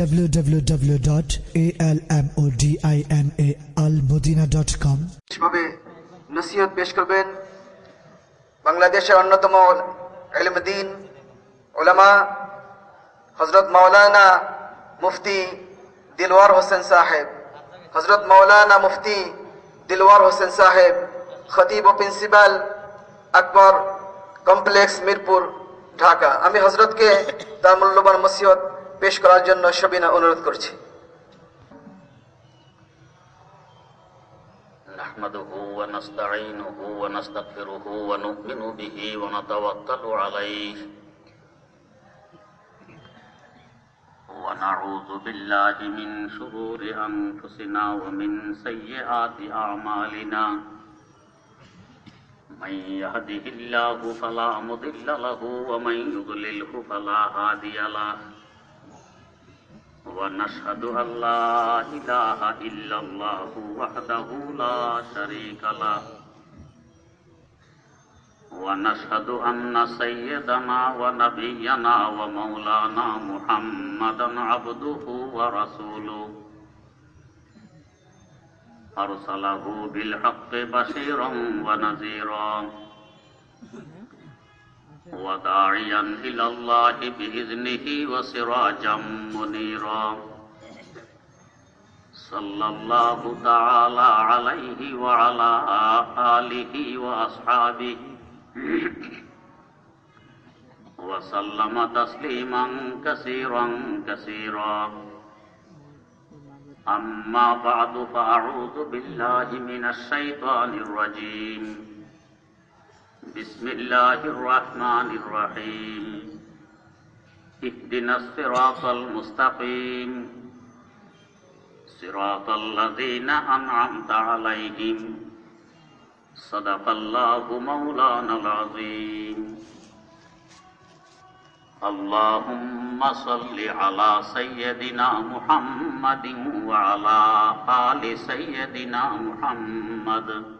www.almodinaalmodina.com ভাবে নসিহত পেশ করবেন, বাংলাদেশের অন্যতম এলমদিন ওলামা হজরত মাওলানা মুফতি দিলওয়ার হোসেন সাহেব হজরত মাওলানা মুফতি দিলওয়ার হোসেন সাহেব, খতিব ও প্রিন্সিপাল আকবর কমপ্লেক্স মিরপুর, ঢাকা। আমি হজরতকে তার মূল্যবান মসিহত পেশ করার জন্য সবিনা অনুরোধ করছি نحمده ونستعينه ونستغفره ونؤمن به ونتوكل عليه ونعوذ بالله من شرور أنفسنا ومن سيئات أعمالنا من يهده الله فلا مضل له ومن يضلله فلا هادي له ونشهد أن لا إله إلا الله وحده لا شريك له. ونشهد أن سيدنا ونبينا ومولانا محمدا عبده ورسوله. أرسله بالحق بشيرا ونذيرا. وداعيا إلى الله بإذنه وسراجا منيرا. صلى الله تعالى عليه وعلى آله وأصحابه. وسلم تسليما كثيرا كثيرا. أما بعد فأعوذ بالله من الشيطان الرجيم. بسم الله الرحمن الرحيم. اهدنا الصراط المستقيم. صراط الذين أنعمت عليهم. صدق الله مولانا العظيم. اللهم صل على سيدنا محمد وعلى آل سيدنا محمد.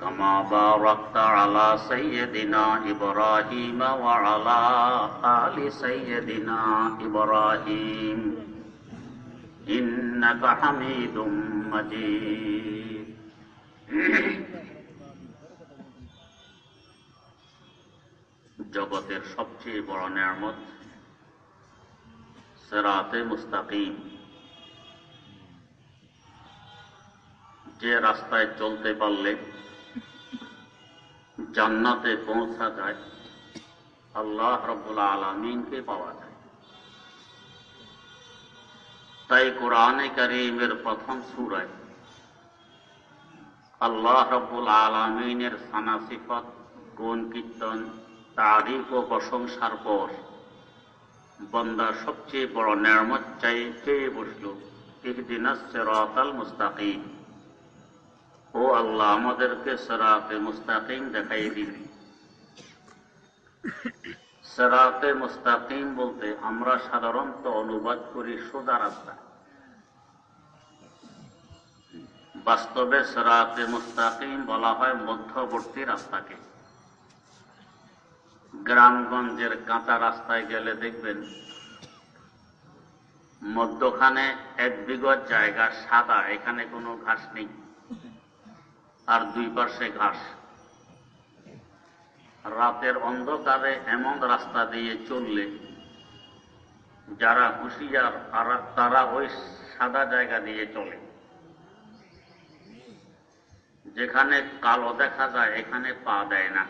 كما باركت على سيدنا إبراهيم وعلى آل سيدنا إبراهيم إنك حميد مجيد জগতের সবচেয়ে বড় নিয়ামত সেরাতে মুস্তাকিম যে রাস্তায় চলতে পারলে জান্নাতে পৌঁছা যায় আল্লাহ রব্বুল আলমিনকে পাওয়া যায়। তাই কোরআনে করিমের প্রথম সুরায় আল্লাহ রব্বুল আলমিনের সানা সিফত গুণ কীর্তন, তারিফ ও প্রশংসার পর বন্দার সবচেয়ে বড় নিয়ামত চাই চেয়ে বসল ইহদিনাল মুস্তাকিম। ও আল্লাহ, আমাদেরকে সেরাতে মুস্তাকিম দেখাই দিন। সেরাতে মুস্তাকিম বলতে আমরা সাধারণত অনুবাদ করি সোজা রাস্তা। বাস্তবে সেরাতে মুস্তাকিম বলা হয় মধ্যবর্তী রাস্তাকে। গ্রামগঞ্জের কাঁচা রাস্তায় গেলে দেখবেন মধ্যখানে এক বিগত জায়গা সাদা, এখানে কোনো ঘাস নেই। আর দুই পাশে ঘাস। রাতের অন্ধকারে এমন রাস্তা দিয়ে চললে যারা হুঁশিয়ার, তারা ওই সাদা জায়গা দিয়ে চলে। যেখানে কালো দেখা যায়, এখানে পা দেয় না।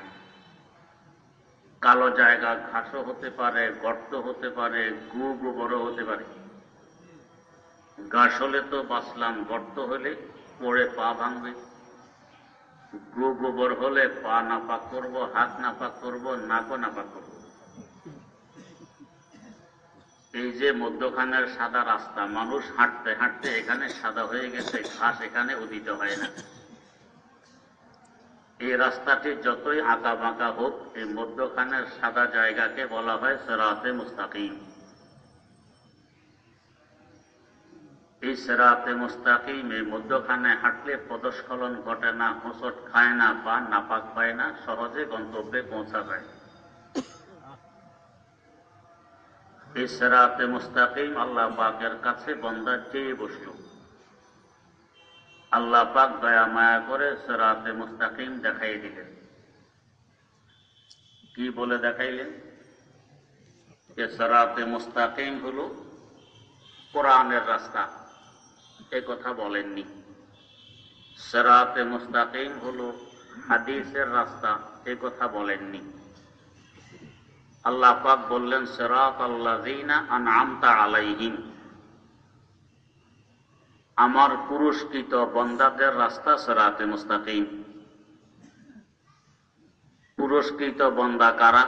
কালো জায়গা ঘাসও হতে পারে, গর্ত হতে পারে গু গোবরও হতে পারে। ঘাস হলে তো বাঁচলাম, গর্ত হলে পড়ে পা ভাঙবে। গু গোবর হলে পা নাপাক করব, হাত নাপাক করব, নাকও নাপাক করব। এই যে মধ্যখানের সাদা রাস্তা, মানুষ হাঁটতে হাঁটতে এখানে সাদা হয়ে গেছে, ঘাস এখানে উদিত হয় না। এই রাস্তাটি যতই আঁকা বাঁকা হোক, এই মধ্যখানের সাদা জায়গাকে বলা হয় সেরাতে মুস্তাকিম। এই সেরাতে মুস্তাকিম এই মধ্যখানে হাঁটলে পদস্খলন ঘটে না, হোঁচট খায় না বা নাপাক পায় না, সহজে গন্তব্যে পৌঁছা যায়। এই সেরাতে মুস্তাকিম আল্লাহ পাকের কাছে বন্দা চেয়ে বসল। আল্লাহ পাক দয়া মায়া করে সেরাতে মুস্তাকিম দেখাই দিলেন। কি বলে দেখাইলেন? যে সেরাতে মুস্তাকিম হল কোরআনের রাস্তা। এ কথা বলেননি। সেরাতে মুস্তাকিম হল হাদিসের রাস্তা এ কথা বলেননি। আল্লাহ পাক বললেন সেরাত আল্লাযীনা আনআমতা আলাইহিম। আমার পুরস্কৃত বন্দাদের রাস্তা সেরাতে মুস্তাকিম। পুরস্কৃত বন্দা কারা?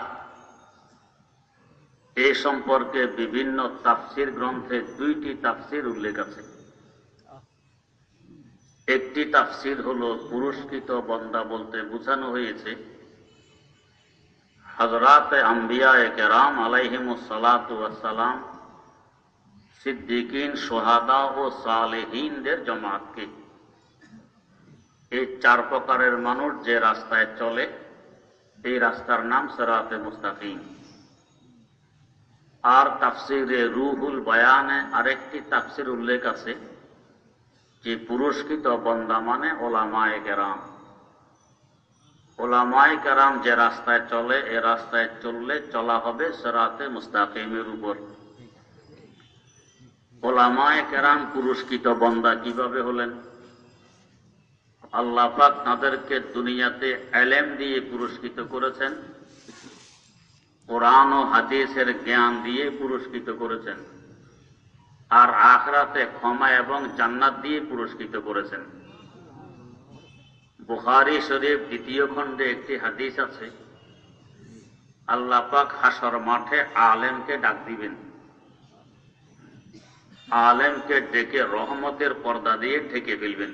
এ সম্পর্কে বিভিন্ন তাফসির গ্রন্থে দুইটি তাফসির উল্লেখ আছে। একটি তাফসির হল পুরস্কৃত বন্দা বলতে বোঝানো হয়েছে। হজরাত আম্বিয়া কেরাম আলাইহিমসালাম সিদ্দিকিন, সোহাদা ও সালেহীনদের জমাতকে। এই চার প্রকারের মানুষ যে রাস্তায় চলে, এই রাস্তার নাম সেরাতে মুস্তাকিম। আর তাফসিরে রুহুল বয়ানে আরেকটি তাফসির উল্লেখ আছে। যে পুরস্কৃত বন্দা মানে ওলামায় কেরাম। ওলামায় কেরাম যে রাস্তায় চলে, এ রাস্তায় চললে চলা হবে সেরাতে মুস্তাকিমের উপর। ওলামায় কেরাম পুরস্কৃত বন্দা কীভাবে হলেন? আল্লাহ পাক তাদেরকে দুনিয়াতে এলেম দিয়ে পুরস্কৃত করেছেন। কোরআন ও হাদিসের জ্ঞান দিয়ে পুরস্কৃত করেছেন। আর আখরাতে ক্ষমা এবং জান্নাত দিয়ে পুরস্কৃত করেছেন। বুখারি শরীফ দ্বিতীয় খণ্ডে একটি হাদিস আছে, আল্লাহ পাক হাসর মাঠে আলেমকে ডাক দিবেন। আলেমকে ডেকে রহমতের পর্দা দিয়ে ঢেকে ফেলবেন।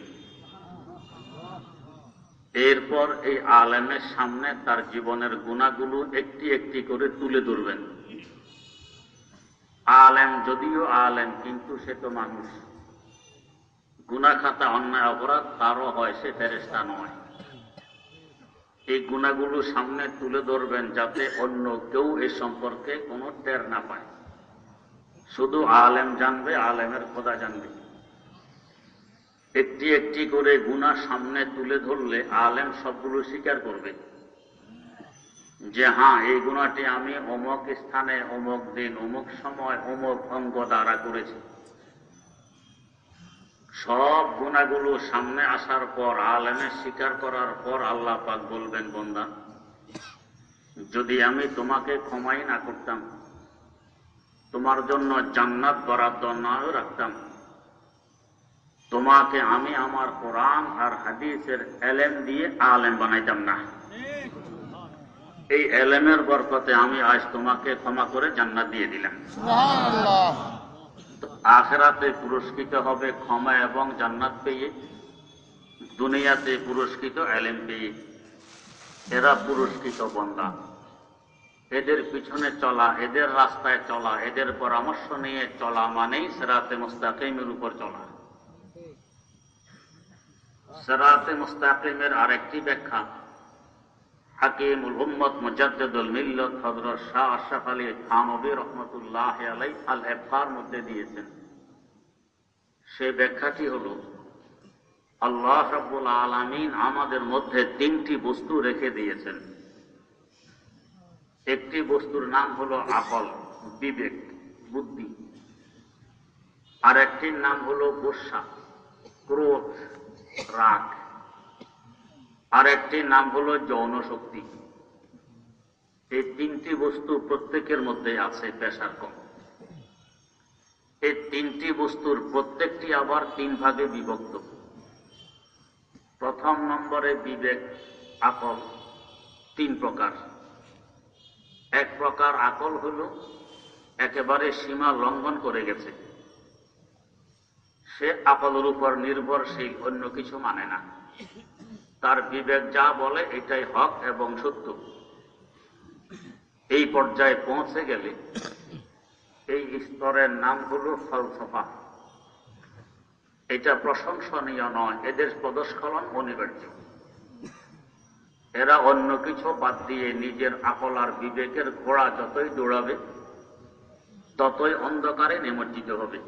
এরপর এই আলেমের সামনে তার জীবনের গুণাগুলো একটি একটি করে তুলে ধরবেন। আলেম, যদিও আলেম, কিন্তু সে তো মানুষ। গুনা খাতা অন্যায় অপরাধ, তারও হয় সে ফেরেস্তা নয়। এই গুণাগুলো সামনে তুলে ধরবেন যাতে অন্য কেউ এ সম্পর্কে কোনো টের না পায়। শুধু আলেম জানবে, আলেমের খোদা জানবে। একটি একটি করে গুণা সামনে তুলে ধরলে আলেম সবগুলো স্বীকার করবে। যে হ্যাঁ এই গুণাটি আমি অমুক স্থানে, অমুক দিন, অমুক সময়, অমুক অঙ্গ দ্বারা করেছি। সব গুণাগুলো সামনে আসার পর আলেমে স্বীকার করার পর আল্লাহ পাক বলবেন, বন্দা, যদি আমি তোমাকে ক্ষমাই না করতাম, তোমার জন্য জান্নাত বরাদ্দ নাও রাখতাম, তোমাকে আমি আমার কোরআন আর হাদিসের এলেম দিয়ে আলেম বানাইতাম না। এই এলেমের বরকতে আমি আজ তোমাকে ক্ষমা করে জান্নাত দিয়ে দিলাম। আখেরাতে পুরস্কৃত হবে ক্ষমা এবং জান্নাত পেয়ে দুনিয়াতে পুরস্কৃত এলেম পেয়ে এরা পুরস্কৃত বন্দা। এদের পিছনে চলা এদের রাস্তায় চলা এদের পরামর্শ নিয়ে চলা মানেই সেরাতে মুস্তাকিমের উপর চলা। সেরাতে মুস্তাকিমের আরেকটি ব্যাখ্যা মিল্লত শাহ আলী রহমতুল্লাহ আল মধ্যে দিয়েছেন। ব্যাখ্যাটি আল্লাহ আমাদের মধ্যে তিনটি বস্তু রেখে দিয়েছেন। একটি বস্তুর নাম হলো আকল, বিবেক, বুদ্ধি। আর একটির নাম হলো গোসা, ক্রোধ, রাগ। আর একটির নাম হলো যৌন শক্তি এই তিনটি বস্তু প্রত্যেকের মধ্যে আছে পেশার কম। এই তিনটি বস্তুর প্রত্যেকটি আবার তিন ভাগে বিভক্ত। প্রথম নম্বরে বিবেক, আকল, তিন প্রকার। এক প্রকার আকল হল একেবারে সীমা লঙ্ঘন করে গেছে। সে আকলের উপর নির্ভরশীল, অন্য কিছু মানে না। তার বিবেক যা বলে, এটাই হক এবং সত্য। এই পর্যায়ে পৌঁছে গেলে এই স্তরের নাম হল ফলসফা। এটা প্রশংসনীয় নয়, এদের পদস্খলন অনিবার্য। এরা অন্য কিছু বাদ দিয়ে নিজের আকল আর বিবেকের ঘোড়া যতই দৌড়াবে, ততই অন্ধকারে নিমজ্জিত হবে।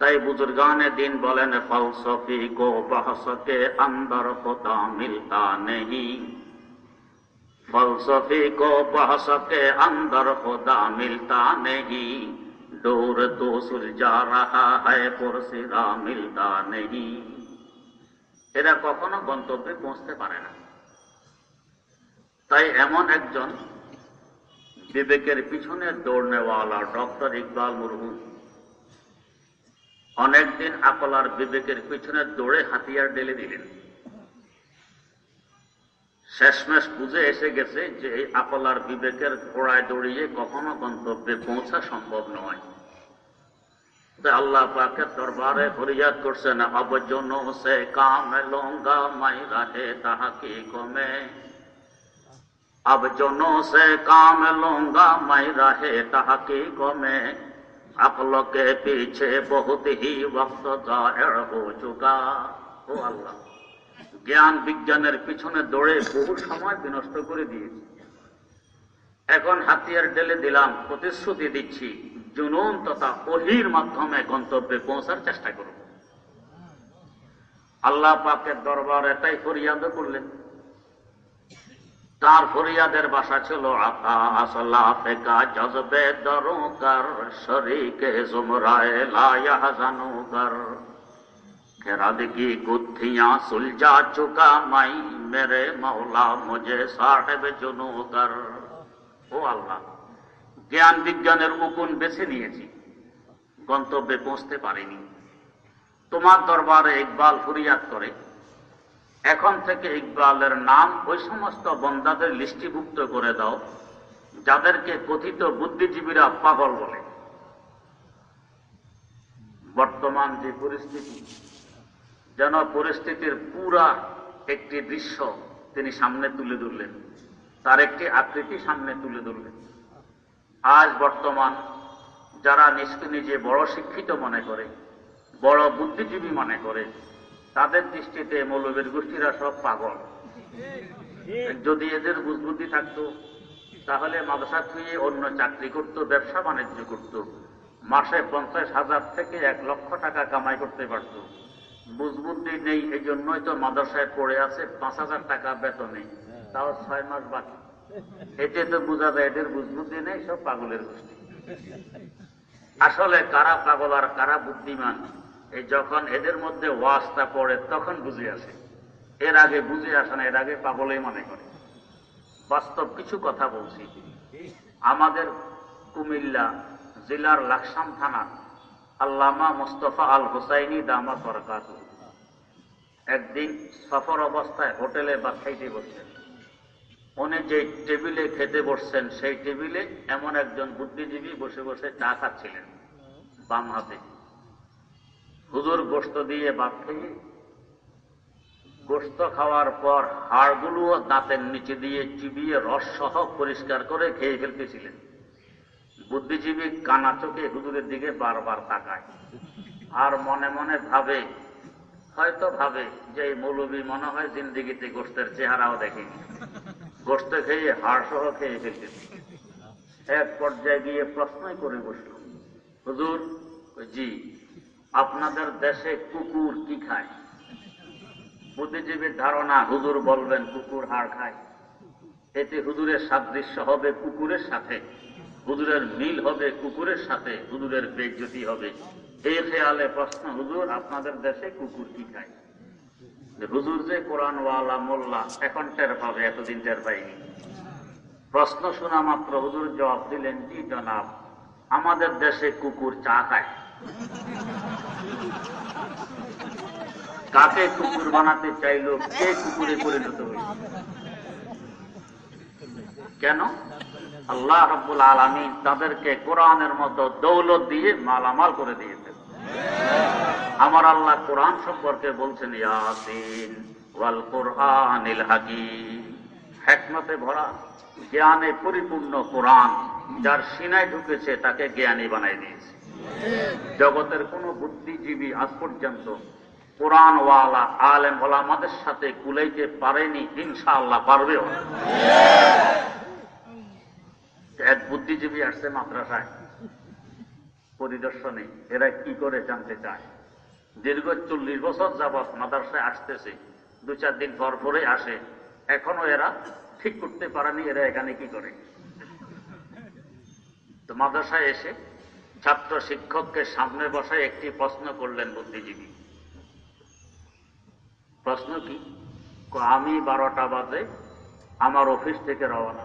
তাই বুজুর্গানে দিন বলেন, ফলসফি গো বহসকে আন্দর খোদা মিলতা নেই ফলসফি গো বহসকে আন্দর খোদা মিলতা নেই দৌর তো সুলজা রাহা হায় পরশিরা মিলতা নেই এরা কখনো গন্তব্যে পৌঁছতে পারে না। তাই এমন একজন বিবেকের পিছনে দৌড় নেওয়ালা ডক্টর ইকবাল মুরমু অনেকদিন আকল আর বিবেকের পিছনে দৌড়ে হাতিয়ার ডেলে দিলেন। শেষমেশ বুঝে এসে গেছে যে এই আকল আর বিবেকের ঘোড়ায় দৌড়িয়ে কখনো গন্তব্যে পৌঁছা সম্ভব নয়। আল্লাহ পাকে দরবারে ফরিয়াদ করছেন, অবজন সে কামে লঙ্গা মাই রাহে তাহাকে কমে। আবর্জন সে কাম লঙ্গা মাই রাহে তাহাকে কমে। আপলকে পিছে বহুত হি বক্ত চুকা। ও আল্লাহ, জ্ঞান বিজ্ঞানের পিছনে দৌড়ে বহু সময় বিনষ্ট করে দিয়েছে। এখন হাতিয়ার ডেলে দিলাম, প্রতিশ্রুতি দিচ্ছি, জুনুন তথা ওহির মাধ্যমে গন্তব্যে পৌঁছার চেষ্টা করব। আল্লাহ পাকের দরবার এটাই ফরিয়াদ করলেন। তার ফরিয়াদের বাসা ছিল আফ্রিকা শরীকে সুলজা, চুকা, মাই মেরে মৌলা মুঝে সাহেব, জুনুকার। ও আল্লাহ, জ্ঞান বিজ্ঞানের উকুন বেছে নিয়েছি। গন্তব্যে পৌঁছতে পারিনি। তোমার দরবারে ইকবাল ফরিয়াদ করে। এখন থেকে ইকবালের নাম ওই সমস্ত বন্দাদের লিষ্টিভুক্ত করে দাও, যাদেরকে কথিত বুদ্ধিজীবীরা পাগল বলে। বর্তমান যে পরিস্থিতি, যেন পরিস্থিতির পুরা একটি দৃশ্য তিনি সামনে তুলে ধরলেন, তার একটি আকৃতি সামনে তুলে ধরলেন। আজ বর্তমান যারা নিজকে নিজে বড় শিক্ষিত মনে করে, বড় বুদ্ধিজীবী মনে করে তাদের দৃষ্টিতে মৌলবীর গোষ্ঠীরা সব পাগল। যদি এদের বুদ্ধি থাকতো, তাহলে মাদ্রাসা থুয়ে অন্য চাকরি করত, ব্যবসা বাণিজ্য করত। মাসে পঞ্চাশ হাজার থেকে এক লক্ষ টাকা কামাই করতে পারত। বুঝবুদ্ধি নেই এই জন্যই তো মাদ্রাসায় পড়ে আছে পাঁচ হাজার টাকা বেতনে। তাও ছয় মাস বাকি। এতে তো বোঝা যায় এদের বুঝবুদ্ধি নেই, সব পাগলের গোষ্ঠী। আসলে কারা পাগল আর কারা বুদ্ধিমান? এই যখন এদের মধ্যে ওয়াজটা পড়ে, তখন বুঝে আসে। এর আগে বুঝে আসে না, এর আগে পাগলেই মনে করে। বাস্তব কিছু কথা বলছি। আমাদের কুমিল্লা জেলার লাকসাম থানার আল্লামা মোস্তফা আল হুসাইনি দামা সরকার একদিন সফর অবস্থায় হোটেলে বা খাইতে বসছেন। উনি যে টেবিলে খেতে বসছেন, সেই টেবিলে এমন একজন বুদ্ধিজীবী বসে বসে চা খাচ্ছিলেন বাম হাতে। হুজুর গোস্ত দিয়ে ভাত খেয়ে গোস্ত খাওয়ার পর হাড়গুলোও দাঁতের নিচে দিয়ে চিবিয়ে রস সহ পরিষ্কার করে খেয়ে ফেলতেছিলেন। বুদ্ধিজীবী কানা চোখে হুজুরের দিকে বারবার তাকায়। আর মনে মনে ভাবে, হয়তো ভাবে যে এই মৌলবী মনে হয় জিন্দিগিতে গোস্তের চেহারাও দেখেনি। গোস্ত খেয়ে হাড় সহ খেয়ে ফেলতেছে। এক পর্যায়ে গিয়ে প্রশ্নই করে বসল, হুজুর, জি আপনাদের দেশে কুকুর কি খায়? বুদ্ধিজীবীর ধারণা, হুজুর বলবেন কুকুর হাড় খায়। এতে হুজুরের সাদৃশ্য হবে কুকুরের সাথে, হুজুরের মিল হবে কুকুরের সাথে, হুজুরের বেজ্জতি হবে। এই খেয়ালে প্রশ্ন, হুজুর, আপনাদের দেশে কুকুর কি খায়? হুজুর যে কোরআনওয়ালা, মোল্লা, এখন টের পাবে, এতদিন টের পাইনি। প্রশ্ন শোনা মাত্র, হুজুর জবাব দিলেন, জি জনাব, আমাদের দেশে কুকুর চা খায়। কাকে কুকুর বানাতে চাইলো কে কুকুরে পরিণত হইল কেন? আল্লাহ রব্বুল আলমিন তাদেরকে কোরআনের মতো দৌলত দিয়ে মালামাল করে দিয়েছেন। আমার আল্লাহ কোরআন সম্পর্কে বলছেন, ইয়াসিন ওয়াল কোরআনিল হাকিম। হেকমতে ভরা, জ্ঞানে পরিপূর্ণ কোরআন যার সিনায় ঢুকেছে, তাকে জ্ঞানী বানাই দিয়েছে। জগতের কোন বুদ্ধিজীবী আজ পর্যন্ত কোরআনওয়ালা আলেম ওলামাদের সাথে কুলাইতে পারেনি, ইনশাআল্লাহ পারবেও না। এক বুদ্ধিজীবী আসছে মাদ্রাসায়, পরিদর্শনে, এরা কি করে জানতে চায় দীর্ঘ চল্লিশ বছর যাবৎ মাদ্রাসায় আসতেছে, দু চার দিন পর পরে আসে, এখনও এরা ঠিক করতে পারেনি, এরা এখানে কি করে তো মাদ্রাসায় এসে ছাত্র শিক্ষককে সামনে বসায় একটি প্রশ্ন করলেন বুদ্ধিজীবী। প্রশ্ন কি? আমি বারোটা বাজে, আমার অফিস থেকে রওনা।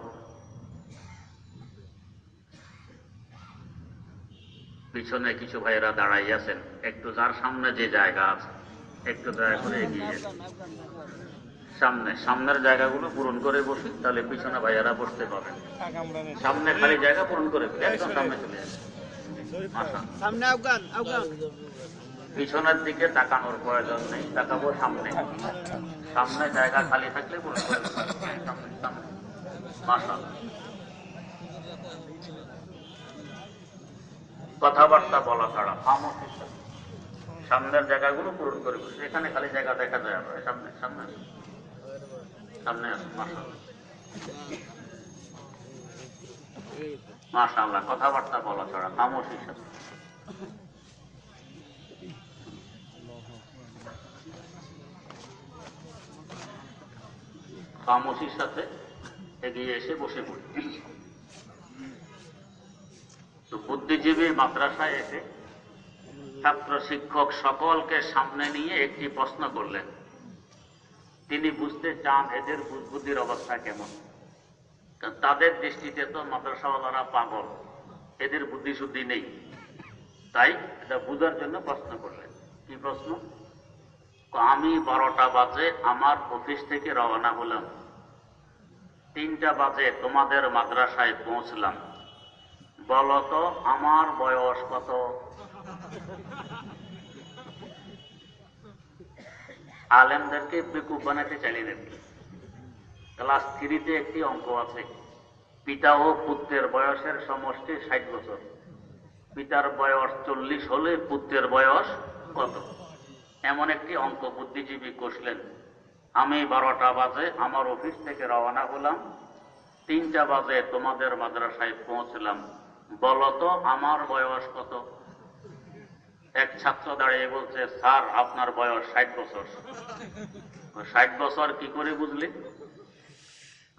পিছনে কিছু ভাইয়েরা দাঁড়াই আছেন। একটু যার সামনে যে জায়গা আছে, একটু দয়া করে এগিয়ে সামনে, সামনের জায়গাগুলো পূরণ করে বসি, তাহলে পিছনে ভাইয়েরা বসতে পাবেন সামনে খালি জায়গা পূরণ করে। একদম সামনে চলে আসে সামনে আফগান আফগান। পিছনের দিকে তাকানোর প্রয়োজন নেই, তাকাবো সামনে। সামনে জায়গা খালি থাকলে। কথাবার্তা বলা ছাড়া। সামনের জায়গাগুলো পূরণ করে বসে। এখানে খালি জায়গা দেখা যায় না। সামনে সামনে। সামনে আসুন, মাশাআল্লাহ। মাশাআল্লাহ, কথাবার্তা বলা ছাড়া খামোশের সাথে খামোশির সাথে এগিয়ে এসে বসে পড়ি। তো বুদ্ধিজীবী মাদ্রাসায় এসে ছাত্র শিক্ষক সকলকে সামনে নিয়ে একটি প্রশ্ন করলেন, তিনি বুঝতে চান এদের বুদ্ধির অবস্থা কেমন? তাদের দৃষ্টিতে তো মাদ্রাসাওয়ালারা পাগল। এদের বুদ্ধি শুদ্ধি নেই। তাই এটা বুঝার জন্য প্রশ্ন করলেন। কি প্রশ্ন? আমি বারোটা বাজে আমার অফিস থেকে রওনা হলাম। তিনটা বাজে তোমাদের মাদ্রাসায় পৌঁছলাম। বলো তো, আমার বয়স কত? আলেমদেরকে বেকুব বানাতে চাইলেন ক্লাস থ্রিতে একটি অঙ্ক আছে। পিতা ও পুত্রের বয়সের সমষ্টি ষাট বছর। পিতার বয়স চল্লিশ হলে পুত্রের বয়স কত? এমন একটি অঙ্ক বুদ্ধিজীবী কষলেন। আমি বারোটা বাজে আমার অফিস থেকে রওনা হলাম। তিনটা বাজে তোমাদের মাদ্রাসায় পৌঁছলাম। বলতো আমার বয়স কত? এক ছাত্র দাঁড়িয়ে বলছে, স্যার, আপনার বয়স ষাট বছর। ষাট বছর কি করে বুঝলি?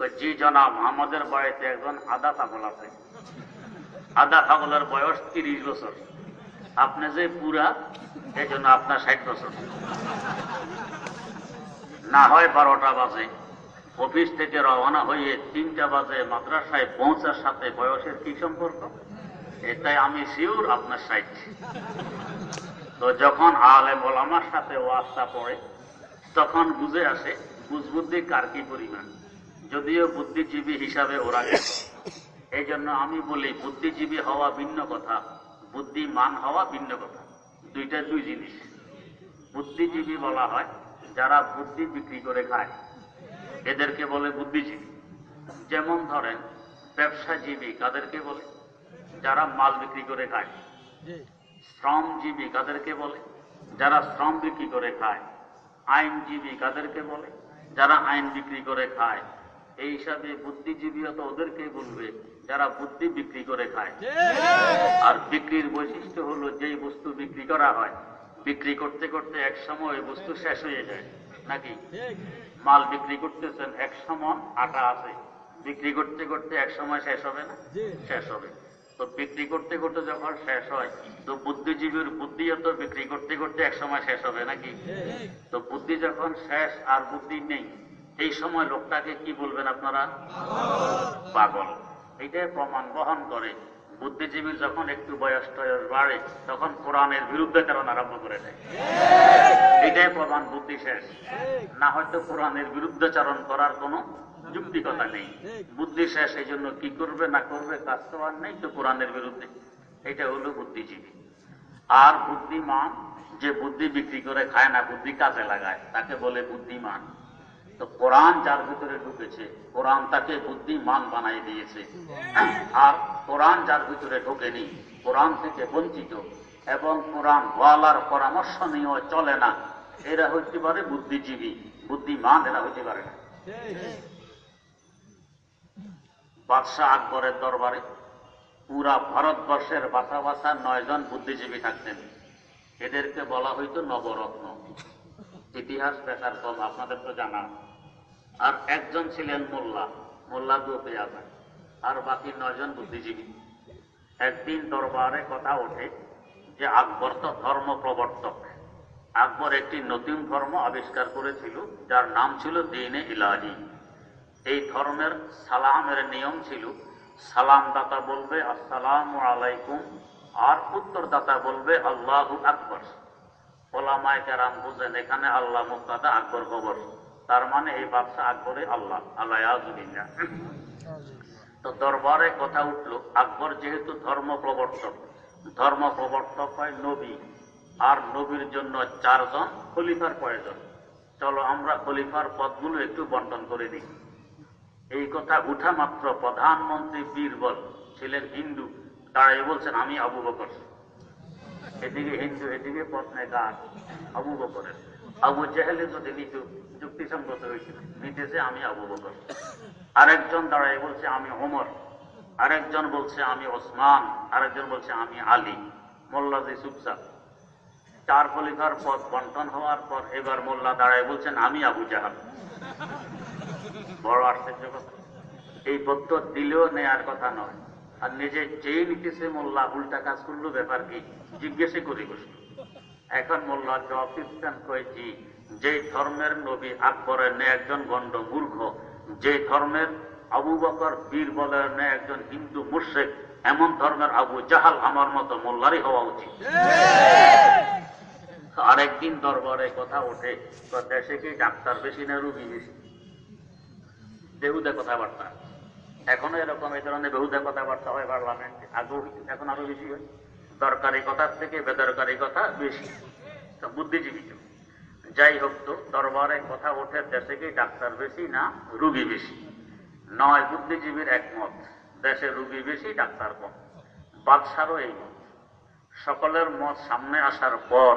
জি জনাব, আমাদের বাড়িতে একজন আদা ছাগল আছে। আদা ছাগলের বয়স তিরিশ বছর। আপনি যে পুরা এই জন্য আপনার ষাট বছর। না হয় বারোটা বাজে। অফিস থেকে রওনা হয়ে তিনটা বাজে মাদ্রাসায় পৌঁছার সাথে বয়সের কি সম্পর্ক? এটাই আমি শিওর আপনার ষাট। তো যখন আলে বলামার সাথে ওয়াজটা পড়ে, তখন বুঝে আসে, বুঝবুদ্ধি কার কি পরিমাণ? যদিও বুদ্ধিজীবী হিসাবে ওরা এই জন্য আমি বলি বুদ্ধিজীবী হওয়া ভিন্ন কথা বুদ্ধিমান হওয়া ভিন্ন কথা। দুইটা দুই জিনিস। বুদ্ধিজীবী বলা হয় যারা বুদ্ধি বিক্রি করে খায়। এদেরকে বলে বুদ্ধিজীবী। যেমন ধরেন ব্যবসাজীবী কাদেরকে বলে? যারা মাল বিক্রি করে খায়। শ্রমজীবী কাদেরকে বলে? যারা শ্রম বিক্রি করে খায়। আইনজীবী কাদেরকে বলে? যারা আইন বিক্রি করে খায়। এই হিসাবে বুদ্ধিজীবীও তো ওদেরকে বলবে যারা বুদ্ধি বিক্রি করে খায়। আর বিক্রির বৈশিষ্ট্য হলো যেই বস্তু বিক্রি করা হয় বিক্রি করতে করতে এক সময় বস্তু শেষ হয়ে যায় নাকি? মাল বিক্রি করতেছেন এক সময় আটা আছে বিক্রি করতে করতে এক সময় শেষ হবে না? শেষ হবে। তো বিক্রি করতে করতে যখন শেষ হয় তো বুদ্ধিজীবীর বুদ্ধিও তো বিক্রি করতে করতে এক সময় শেষ হবে নাকি? তো বুদ্ধি যখন শেষ আর বুদ্ধি নেই এই সময় লোকটাকে কি বলবেন আপনারা? পাগল। এইটাই প্রমাণ বহন করে। বুদ্ধিজীবীর যখন একটু বয়স টয়স বাড়ে, তখন কোরআনের বিরুদ্ধে কারণ আরম্ভ করে দেয়। এটাই প্রমাণ বুদ্ধি শেষ। না হয়তো কোরআনের বিরুদ্ধে চারণ করার কোনো যুক্তিকতা নেই। বুদ্ধি শেষ, এই জন্য কি করবে, না করবে, কাজ আর নেই তো কোরআনের বিরুদ্ধে। এটা হলো বুদ্ধিজীবী। আর বুদ্ধিমান যে বুদ্ধি বিক্রি করে খায় না, বুদ্ধি কাজে লাগায়, তাকে বলে বুদ্ধিমান। তো কোরআন যার ভিতরে ঢুকেছে, কোরআন তাকে বুদ্ধিমান বানাই দিয়েছে। আর কোরআন যার ভিতরে ঢোকেনি, কোরআন থেকে বঞ্চিত এবং কোরআন ওয়ালার পরামর্শ নিয়েও চলে না। এরা হইতে পারে বুদ্ধিজীবী, বুদ্ধিমান এরা হইতে পারে না। বাদশাহ আকবরের দরবারে পুরা ভারতবর্ষের বাসা বাসা নয়জন বুদ্ধিজীবী থাকতেন। এদেরকে বলা হইতো নবরত্ন। ইতিহাস দেখার কম আপনাদের তো জানা। আর একজন ছিলেন মোল্লা মোল্লা দু পেয়া আর বাকি নয়জন বুদ্ধিজীবী। একদিন দরবারে কথা ওঠে যে আকবর তো ধর্ম প্রবর্তক। আকবর একটি নতুন ধর্ম আবিষ্কার করেছিল, যার নাম ছিল দিনে ইলাহি। এই ধর্মের সালামের নিয়ম ছিল সালাম দাতা বলবে আসসালাম আলাইকুম, আর উত্তরদাতা বলবে আল্লাহ আকবর। ওলামায় বুঝেন, এখানে আল্লাহ মুক্তাদা আকবর খবর তার মানে এই বাদশা আকবরে আল্লাহ আল্লাহ আজুবিল্লা তো দরবারে কথা উঠল, আকবর যেহেতু ধর্ম প্রবর্তক ধর্ম প্রবর্তক হয় নবী, আর নবীর জন্য চারজন খলিফার প্রয়োজন। চলো আমরা খলিফার পদগুলো একটু বন্টন করে দিই এই কথা উঠা মাত্র প্রধানমন্ত্রী বীরবল, ছিলেন হিন্দু, তারাই বলছেন, আমি আবু বকর। এদিকে হিন্দু এদিকে পত্নে গাছ আবু বকরের। আবু জেহেলে যদি নিচু যুক্তিসঙ্গত হয়েছিল নিতেছে আমি আবু বকর। আরেকজন দাঁড়াই বলছে, আমি ওমর। আরেকজন বলছে, আমি ওসমান। আরেকজন বলছে, আমি আলী। মোল্লাজি সুপসা চার খলিফার পদ বন্টন হওয়ার পর এবার মোল্লা দাঁড়ায় বলছেন, আমি আবু জাহাল। বড় আশ্চর্য কথা। এই পত্র দিলেও নেয়ার কথা নয়। আর নিজে চেয়ে নিতেছে মোল্লা উল্টা কাজ করল, ব্যাপার কি? জিজ্ঞেসে করি বসল। এখন মোল্লা জবাব দিচ্ছেন কয়েছি যে ধর্মের নবী আকবরের নে একজন গণ্ড মূর্খ, যে ধর্মের আবু বকর বীর বলের নে একজন হিন্দু মুর্শেক এমন ধর্মের আবু জাহাল আমার মতো মোল্লারই হওয়া উচিত। আরেকদিন দরবারে কথা ওঠে দেশে কি ডাক্তার বেশি না রুগী বেশি? বেহুদা কথাবার্তা। এখনও এরকম এই ধরনের বেহুদা কথাবার্তা হয় পার্লামেন্টে। আগেও এখন আরও বেশি হয়। দরকারি কথার থেকে বেদরকারি কথা বেশি। বুদ্ধিজীবী। যাই হোক তো, দরবারে কথা ওঠে দেশে কি ডাক্তার বেশি না রুগী বেশি? নয়, বুদ্ধিজীবীর একমত, দেশে রুগী বেশি, ডাক্তার কম। বাদশারও এই মত। সকলের মত সামনে আসার পর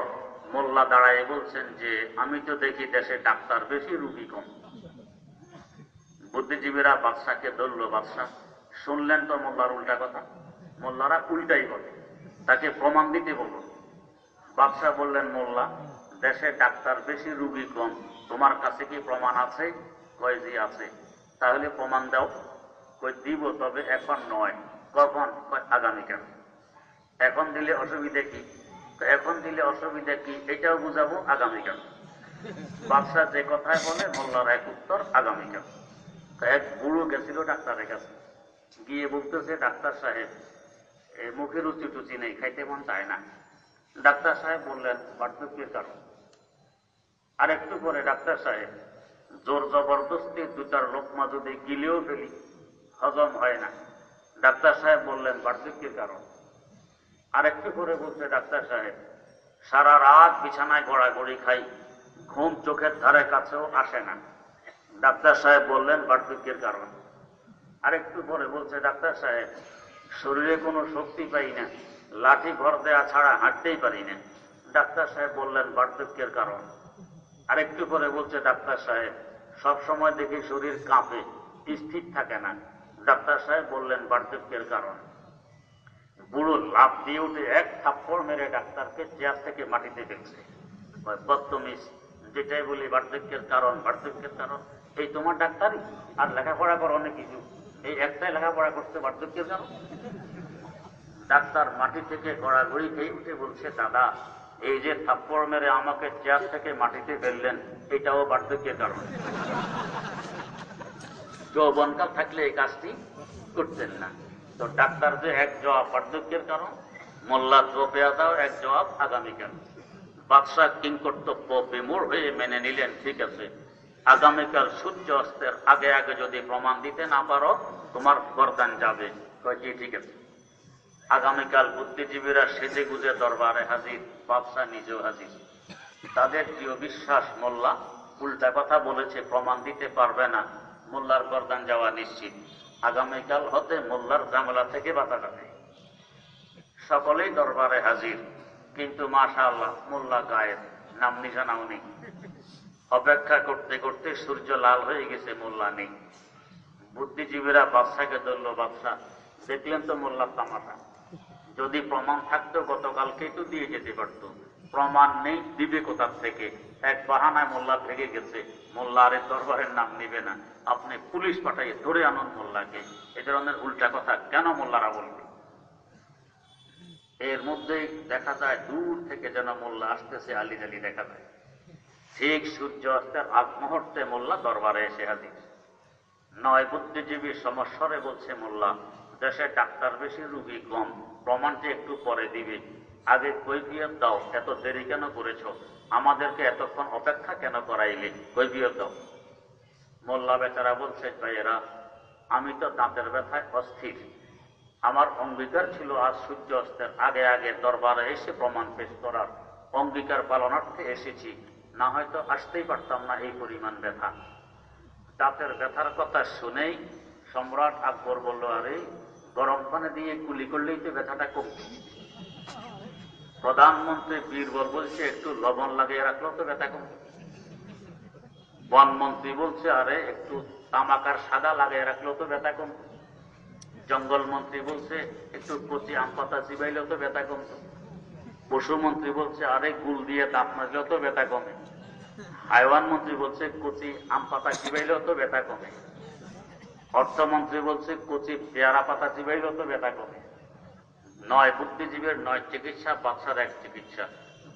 মোল্লা দাঁড়ায় বলছেন যে, আমি তো দেখি দেশে ডাক্তার বেশি, রুগী কম। বুদ্ধিজীবীরা বাদশাকে ধরল বাদশাহ শুনলেন তো মোল্লার উল্টা কথা? মোল্লারা উল্টাই বলে তাকে প্রমাণ দিতে বলল। বাদশাহ বললেন মোল্লা দেশে ডাক্তার বেশি রুগী কম তোমার কাছে কি প্রমাণ আছে? কয় জি আছে। তাহলে প্রমাণ দাও। কই দিব তবে এখন নয়। কখন? আগামীকাল এখন দিলে অসুবিধা কি? এখন দিলে অসুবিধা কি? এটাও বুঝাবো আগামীকাল বাদশাহ যে কথায় বলে মোল্লার এক উত্তর আগামীকাল এক বুড়ো গেছিল ডাক্তারের কাছে। গিয়ে বলতেছে, ডাক্তার সাহেব মুখে রুচি টুচি নেই, খাইতে মন চায় না। ডাক্তার সাহেব বললেন, বার্ধক্যের কারণ। আর একটু পরে ডাক্তার সাহেব, জোর জবরদস্তি দুটার লোকমা যদি গিলেও ফেলি, হজম হয় না। ডাক্তার সাহেব বললেন, বার্ধক্যের কারণ? আর একটু পরে বলছে ডাক্তার সাহেব, সারা রাত বিছানায় গড়াগড়ি খাই, ঘুম চোখের ধারে কাছেও আসে না। ডাক্তার সাহেব বললেন বার্ধক্যের কারণ। আরেকটু পরে বলছে ডাক্তার সাহেব শরীরে কোনো শক্তি পাই না। লাঠি ঘর দেয়া ছাড়া হাঁটতেই পারি না। ডাক্তার সাহেব বললেন বার্ধক্যের কারণ। আরেকটু পরে বলছে ডাক্তার সাহেব সব সময় দেখি শরীর কাঁপে স্থির থাকে না। ডাক্তার সাহেব বললেন বার্ধক্যের কারণ। বুড়ো লাভ দিয়ে উঠে এক থাপ্পড় মেরে ডাক্তারকে চেয়ার থেকে মাটিতে কয়, বদতমিজ। যেটাই বলি, বার্ধক্যের কারণ বার্ধক্যের কারণ। এই তোমার ডাক্তারই, আর লেখাপড়া করো অনেক কিছু। এই একটাই লেখাপড়া করতে বার্ধক্যের কারণ। ডাক্তার মাটি থেকে গড়াগড়ি খেয়ে উঠে বলছে, দাদা, এই যে থাপ্পড় মেরে আমাকে চেয়ার থেকে মাটিতে ফেললেন, এটাও বার্ধক্যের কারণ। যৌবনকাল থাকলে এই কাজটি করতেন না। তো ডাক্তার যে এক জবাব বার্ধক্যের কারণ, মোল্লা জোপেয়াদাও এক জবাব আগামীকাল। বাদশাহ কিং কর্তব্য বিমূঢ় হয়ে মেনে নিলেন, ঠিক আছে। আগামীকাল সূর্য অস্তের আগে আগে যদি প্রমাণ দিতে না পারো, তোমার গরদান যাবে। জি ঠিক আছে। আগামীকাল বুদ্ধিজীবীরা সেজে গুজে দরবারে হাজির, বাদশাহ নিজেও হাজির। তাদের প্রিয় বিশ্বাস মোল্লা উল্টা কথা বলেছে, প্রমাণ দিতে পারবে না। মোল্লার গরদান যাওয়া নিশ্চিত। আগামীকাল হতে মোল্লার জামলা থেকে বাতাটা নেই। সকলেই দরবারে হাজির। কিন্তু মাশা আল্লাহ মোল্লা গায়েব। নাম নিশানাও নেই। অপেক্ষা করতে করতে সূর্য লাল হয়ে গেছে, মোল্লা নেই। বুদ্ধিজীবীরা বাদশাকে ধরল বাদশাহ দেখলেন তো মোল্লার তামাশা। যদি প্রমাণ থাকতো গতকালকেই তো দিয়ে যেতে পারত। প্রমাণ নেই, দিবে কোথার থেকে? এক বাহানায় মোল্লা ভেঙে গেছে। মোল্লা আরে দরবারের নাম নিবে না। আপনি পুলিশ পাঠাইয়ে ধরে আনুন মোল্লাকে। এ ধরনের উল্টা কথা কেন মোল্লারা বলবে? এর মধ্যেই দেখা যায় দূর থেকে যেন মোল্লা আসতেছে, আলি জালি দেখা যায়। ঠিক সূর্য অস্তের আগ মুহূর্তে মোল্লা দরবারে এসে হাজির। নয় বুদ্ধিজীবী সমস্বরে বলছে মোল্লা, দেশে ডাক্তার বেশি, রুগী কম। প্রমাণটি একটু পরে দিবে। আগে কৈফিয়ত দাও। এত দেরি কেন করেছ? আমাদেরকে এতক্ষণ অপেক্ষা কেন করাইলে? কৈফিয়ত দাও। মোল্লা বেচারা বলছে, ভাইয়েরা, আমি তো দাঁতের ব্যথায় অস্থির। আমার অঙ্গীকার ছিল আজ সূর্য অস্তের আগে আগে দরবারে এসে প্রমাণ পেশ করার। অঙ্গীকার পালনার্থে এসেছি। না হয়তো আসতেই পারতাম না এই পরিমাণ ব্যথা। দাঁতের ব্যথার কথা শুনেই সম্রাট আকবর বলল, আরে, গরম পানি দিয়ে কুলি করলেই তো ব্যথাটা কমবে। প্রধানমন্ত্রী বীরবল বলছে, একটু লবণ লাগিয়ে রাখলেও তো ব্যথা কমবে। বনমন্ত্রী বলছে, আরে, একটু তামাকার সাদা লাগিয়ে রাখলেও তো ব্যথা কমবে। জঙ্গল মন্ত্রী বলছে, একটু কচি আম পাতা চিবাইলেও তো ব্যথা কমতো পশুমন্ত্রী বলছে, আরে গুল দিয়ে দাঁত মাজলেও তো ব্যথা কমে। হাইওয়ান মন্ত্রী বলছে, কচি আম পাতা চিবাইলেও তো ব্যথা কমে। অর্থমন্ত্রী বলছে, কচি পেয়ারা পাতা চিবাইলেও তো ব্যথা কমে। নয় বুদ্ধিজীবীর নয় চিকিৎসা, বাচ্চার এক চিকিৎসা।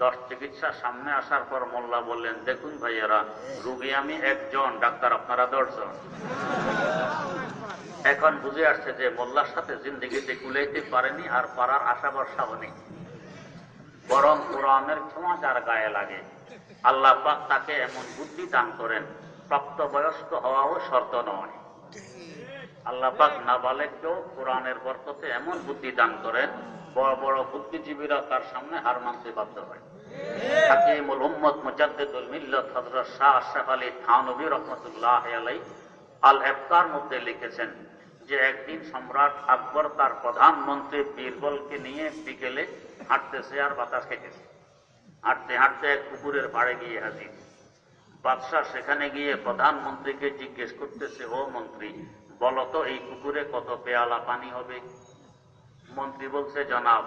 দশ চিকিৎসা সামনে আসার পর মোল্লা বললেন, দেখুন ভাইয়েরা, রুগী আমি একজন, ডাক্তার আপনারা দশজন। এখন বুঝে আসছে যে মোল্লার সাথে জিন্দিগিতে কুলাইতে পারেনি আর পারার আশা ভরসাও নেই বরং কোরআনের ছোঁয়া যার গায়ে লাগে। আল্লাহ পাক তাকে এমন বুদ্ধি দান করেন, প্রাপ্তবয়স্ক হওয়াও শর্ত নয়। আল্লাহ পাক নাবালেককেও কোরআনের বরকতে এমন বুদ্ধি দান করেন, বড় বড় বুদ্ধিজীবীরা তার সামনে হার মানতে বাধ্য হয়। হাকিমুল উম্মত মুজাদ্দিদুল মিল্লাত হযরত শাহ আশরাফ আলী থানভী রহমাতুল্লাহ আলাই আল এফকার মধ্যে লিখেছেন যে, একদিন সম্রাট আকবর তার প্রধানমন্ত্রী বীরবলকে নিয়ে বিকেলে হাঁটতেছে আর বাতাস খেতেছে। হাঁটতে হাঁটতে এক কুকুরের পাড়ে গিয়ে হাজির। বাদশাহ সেখানে গিয়ে প্রধানমন্ত্রীকে জিজ্ঞেস করতেছে, ও মন্ত্রী বলতো এই কুকুরে কত পেয়ালা পানি হবে? মন্ত্রী বলছে, জনাব,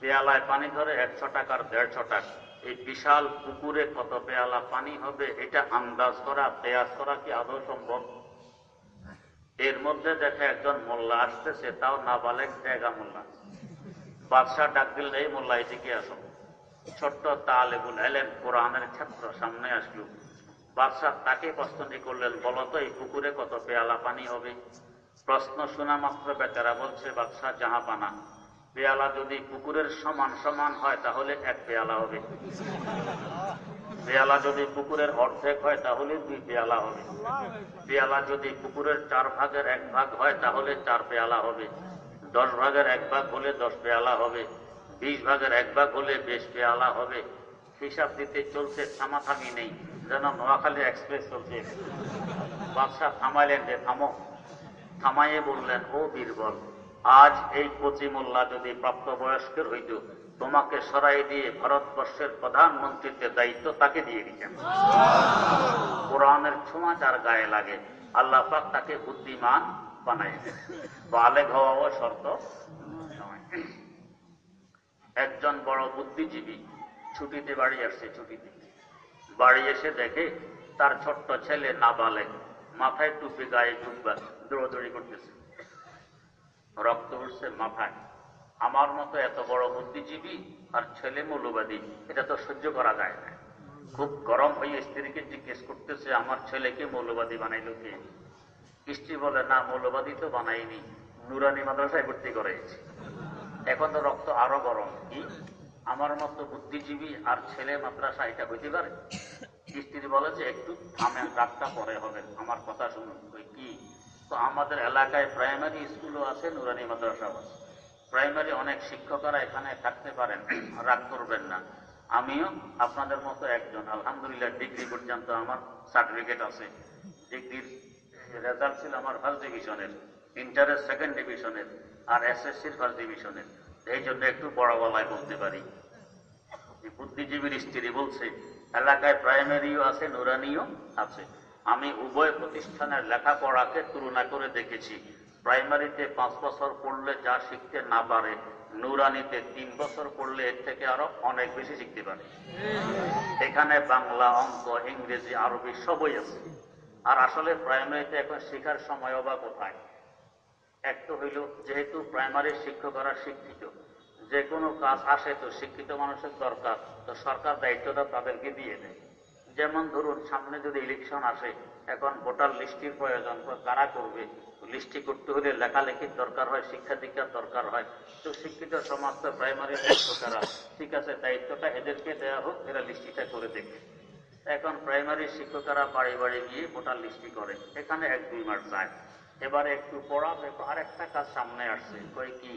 পেয়ালায় পানি ধরে একশো টাকার দেড়শো টাকা। এই বিশাল পুকুরে কত পেয়ালা পানি হবে? এটা আন্দাজ করা পেয়াজ করা কি আদৌ সম্ভব? এর মধ্যে দেখে একজন মোল্লা আসতেছে, তাও না বালেক জায়গা মোল্লা। বাদশাহ ডাক দিল, এই মোল্লা, এদিকে আসো। ছোট্ট তালেবুল এলেন কোরআনের ছাত্র সামনে আসলো। বাদশাহ তাকে প্রশ্নটি করলেন বলতো এই পুকুরে কত পেয়ালা পানি হবে? প্রশ্ন শোনা মাত্র বেচারা বলছে, বাদশাহ জাহাপানা পেয়ালা যদি পুকুরের সমান সমান হয়, তাহলে এক পেয়ালা হবে। পেয়ালা যদি পুকুরের অর্ধেক হয়, তাহলে দুই পেয়ালা হবে। পেয়ালা যদি পুকুরের চার ভাগের এক ভাগ হয়, তাহলে চার পেয়ালা হবে। দশ ভাগের এক ভাগ হলে দশ পেয়ালা হবে। বিশ ভাগের এক ভাগ হলে বেশ পেয়ালা হবে। হিসাব দিতে চলছে, থামাথামি নেই। যেন নোয়াখালী এক্সপ্রেস চলছে। বাদশাহ থামাইলেন যে, থামো। থামাইয়ে বললেন, ও বীরবল আজ এই কচি মোল্লা যদি প্রাপ্তবয়স্কের হইত, তোমাকে সরাই দিয়ে ভারতবর্ষের প্রধানমন্ত্রীত্বের দায়িত্ব তাকে দিয়ে দিতেন। কোরআনের ছোঁয়া যার গায়ে লাগে, আল্লাহ পাক তাকে বুদ্ধিমান বানাই দেন। বালেগ হওয়াও শর্ত একজন বড় বুদ্ধিজীবী ছুটিতে বাড়ি আসছে, ছুটিতে। বাড়ি এসে দেখে তার ছোট্ট ছেলে নাবালেগ, মাথায় টুপি, গায়ে টুকবা দৌড়াদৌড়ি করতেছে। রক্ত উঠছে মাথায়। আমার মতো এত বড় বুদ্ধিজীবী আর ছেলে মৌলবাদী, এটা তো সহ্য করা যায় না। খুব গরম হয়ে স্ত্রীকে জিজ্ঞেস করতেছে, আমার ছেলেকে মৌলবাদী বানাইল কে? স্ত্রী বলে, না, মৌলবাদী তো বানাইনি। নুরানি মাদ্রাসায় ভর্তি করেছি এখন তো রক্ত আরও গরম। কি? আমার মতো বুদ্ধিজীবী আর ছেলে মাদ্রাসা, এটা হইতে পারে? স্ত্রী বলে যে, একটু থামেন, রাতটা পরে হবে। আমার কথা শুনুন কি? তো আমাদের এলাকায় প্রাইমারি স্কুলও আছে, নুরানি মাদ্রাসাও আছে। প্রাইমারি অনেক শিক্ষকরা এখানে থাকতে পারেন, রাগ করবেন না। আমিও আপনাদের মতো একজন, আলহামদুলিল্লাহ, ডিগ্রি পর্যন্ত আমার সার্টিফিকেট আছে। ডিগ্রির রেজাল্ট ছিল আমার ফার্স্ট ডিভিশনের ইন্টারের সেকেন্ড ডিভিশনের আর এসএসসির ফার্স্ট ডিভিশনের এই জন্য একটু বড় গলায় বলতে পারি। বুদ্ধিজীবীর স্ত্রী বলছে, এলাকায় প্রাইমারিও আছে, নুরানিও আছে। আমি উভয় প্রতিষ্ঠানের লেখাপড়াকে তুলনা করে দেখেছি। প্রাইমারিতে পাঁচ বছর পড়লে যা শিখতে না পারে, নুরানিতে তিন বছর পড়লে এর থেকে আরও অনেক বেশি শিখতে পারে। এখানে বাংলা, অঙ্ক, ইংরেজি, আরবি সবই আছে। আর আসলে প্রাইমারিতে এখন শেখার সময় বা কোথায়? এক তো হইল, যেহেতু প্রাইমারি শিক্ষকরা শিক্ষিত, যে কোনো কাজ আসে তো শিক্ষিত মানুষের দরকার, তো সরকার দায়িত্বটা তাদেরকে দিয়ে দেয়। যেমন ধরুন, সামনে যদি ইলেকশন আসে, এখন ভোটার লিস্টির প্রয়োজন কারা করবে? লিস্টি করতে হলে লেখালেখির দরকার হয়, শিক্ষা দীক্ষার দরকার হয়। তো শিক্ষিত সমাজ তো প্রাইমারি শিক্ষকেরা, ঠিক আছে, দায়িত্বটা এদেরকে দেওয়া হোক, এরা লিস্টিটা করে দেখে এখন প্রাইমারি শিক্ষকেরা বাড়ি বাড়ি গিয়ে ভোটার লিস্টি করে এখানে এক, দুই মাস যায়। এবারে একটু পড়া, দেখো আরেকটা কাজ সামনে আসছে কই কি?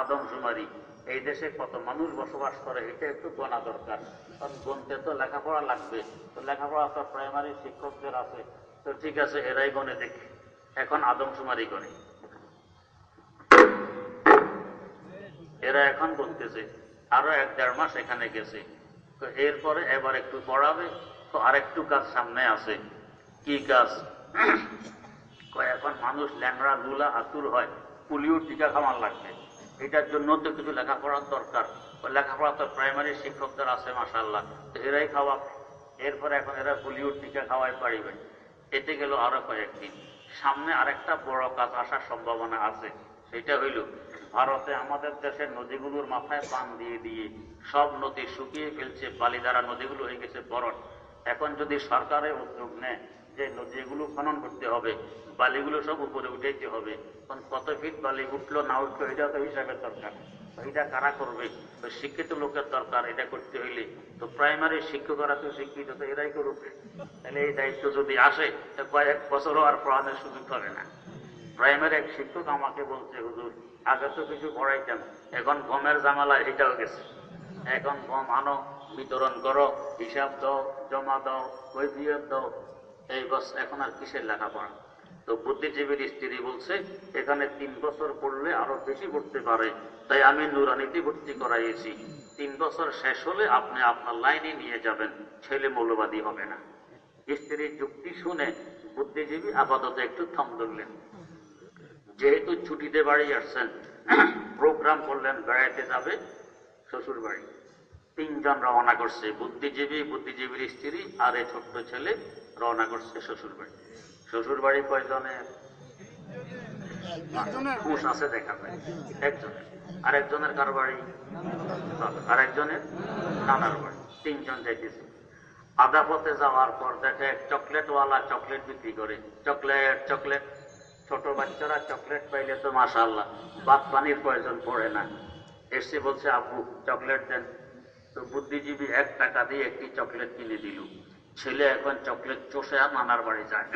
আদমশুমারি। এই দেশে কত মানুষ বসবাস করে, এটা একটু গোনা দরকার। কারণ গণতে তো লেখাপড়া লাগবে। তো লেখাপড়া তো প্রাইমারি শিক্ষকদের আছে। তো ঠিক আছে, এরাই গণে দেখে। এখন আদমশুমারি করে এরা এখন বলতেছে, আরও এক দেড় মাস এখানে গেছে। তো এরপরে এবার একটু পড়াবে, তো আরেকটু কাজ সামনে আছে। কি কাজ? এখন মানুষ ল্যাংড়া, লুলা আতুর হয় পুলিওর টিকা খাওয়ার লাগবে। এটার জন্য তো কিছু লেখাপড়ার দরকার। লেখাপড়া তো প্রাইমারি শিক্ষকদের আছে মাসাল্লাহ তো এরাই খাওয়া। এরপরে এখন এরা পুলিওর টিকা খাওয়াই পারিবে এতে গেল আরও কয়েকদিন সামনে আরেকটা বড় কাজ আসার সম্ভাবনা আছে। সেটা হইল, ভারতে আমাদের দেশের নদীগুলোর মাথায় পান দিয়ে দিয়ে সব নদী শুকিয়ে ফেলছে। বালি দ্বারা নদীগুলো হয়ে গেছে বরফ এখন যদি সরকারের উদ্যোগ নেয় যে নদীগুলো খনন করতে হবে, বালিগুলো সব উপরে উঠাইতে হবে। এখন কত ফিট বালি উঠল, না উঠল, এটা তো হিসাবের দরকার। এটা কারা করবে? শিক্ষিত লোকের দরকার এটা করতে হইলে। তো প্রাইমারি শিক্ষকরা তো শিক্ষিত, তো এরাই করুক। তাহলে এই দায়িত্ব যদি আসে, তো কয়েক বছরও আর পড়ানোর সুযোগ হবে না। প্রাইমারি এক শিক্ষক আমাকে বলছে, হুজুর, আগে তো কিছু পড়াইতাম এখন গমের জামালা এটাও গেছে। এখন গম আনো, বিতরণ করো, হিসাব দাও, জমা দাও কৈফিয়ত দাও এই বস এখন আর কিসের লেখাপড়া? তো বুদ্ধিজীবীর স্ত্রী বলছে, এখানে তিন বছর পড়লে আরও বেশি পড়তে পারে। তাই আমি নুরানিতে ভর্তি করাইয়েছি। তিন বছর শেষ হলে আপনি আপনার লাইনে নিয়ে যাবেন, ছেলে মৌলবাদী হবে না। স্ত্রীর যুক্তি শুনে বুদ্ধিজীবী আপাতত একটু থম ধরলেন। যেহেতু ছুটিতে বাড়ি আসছেন, প্রোগ্রাম করলেন, বেড়াইতে যাবে শ্বশুর বাড়ি তিনজন রওনা করছে, বুদ্ধিজীবী, বুদ্ধিজীবীর স্ত্রী আর এই ছোট্ট ছেলে। রওনা করছে শ্বশুর বাড়ি শ্বশুর বাড়ি কয়জনের খুশ আছে দেখা যায়। একজনের। আরেকজনের কার বাড়ি? আরেকজনের নানার বাড়ি। তিনজন যাইতেছে আধা পথে যাওয়ার পর দেখে চকলেটওয়ালা চকলেট বিক্রি করে। Chocolate chocolate. ছোট বাচ্চারা চকলেট পাইলে তো মাশাল্লাহ ভাত পানির প্রয়োজন পড়ে না। এসে বলছে আব্বু চকলেট দেন। তো বুদ্ধিজীবী এক টাকা দিয়ে একটি চকলেট কিনে দিল। ছেলে এখন চকলেট চষে নানার বাড়ি যায়।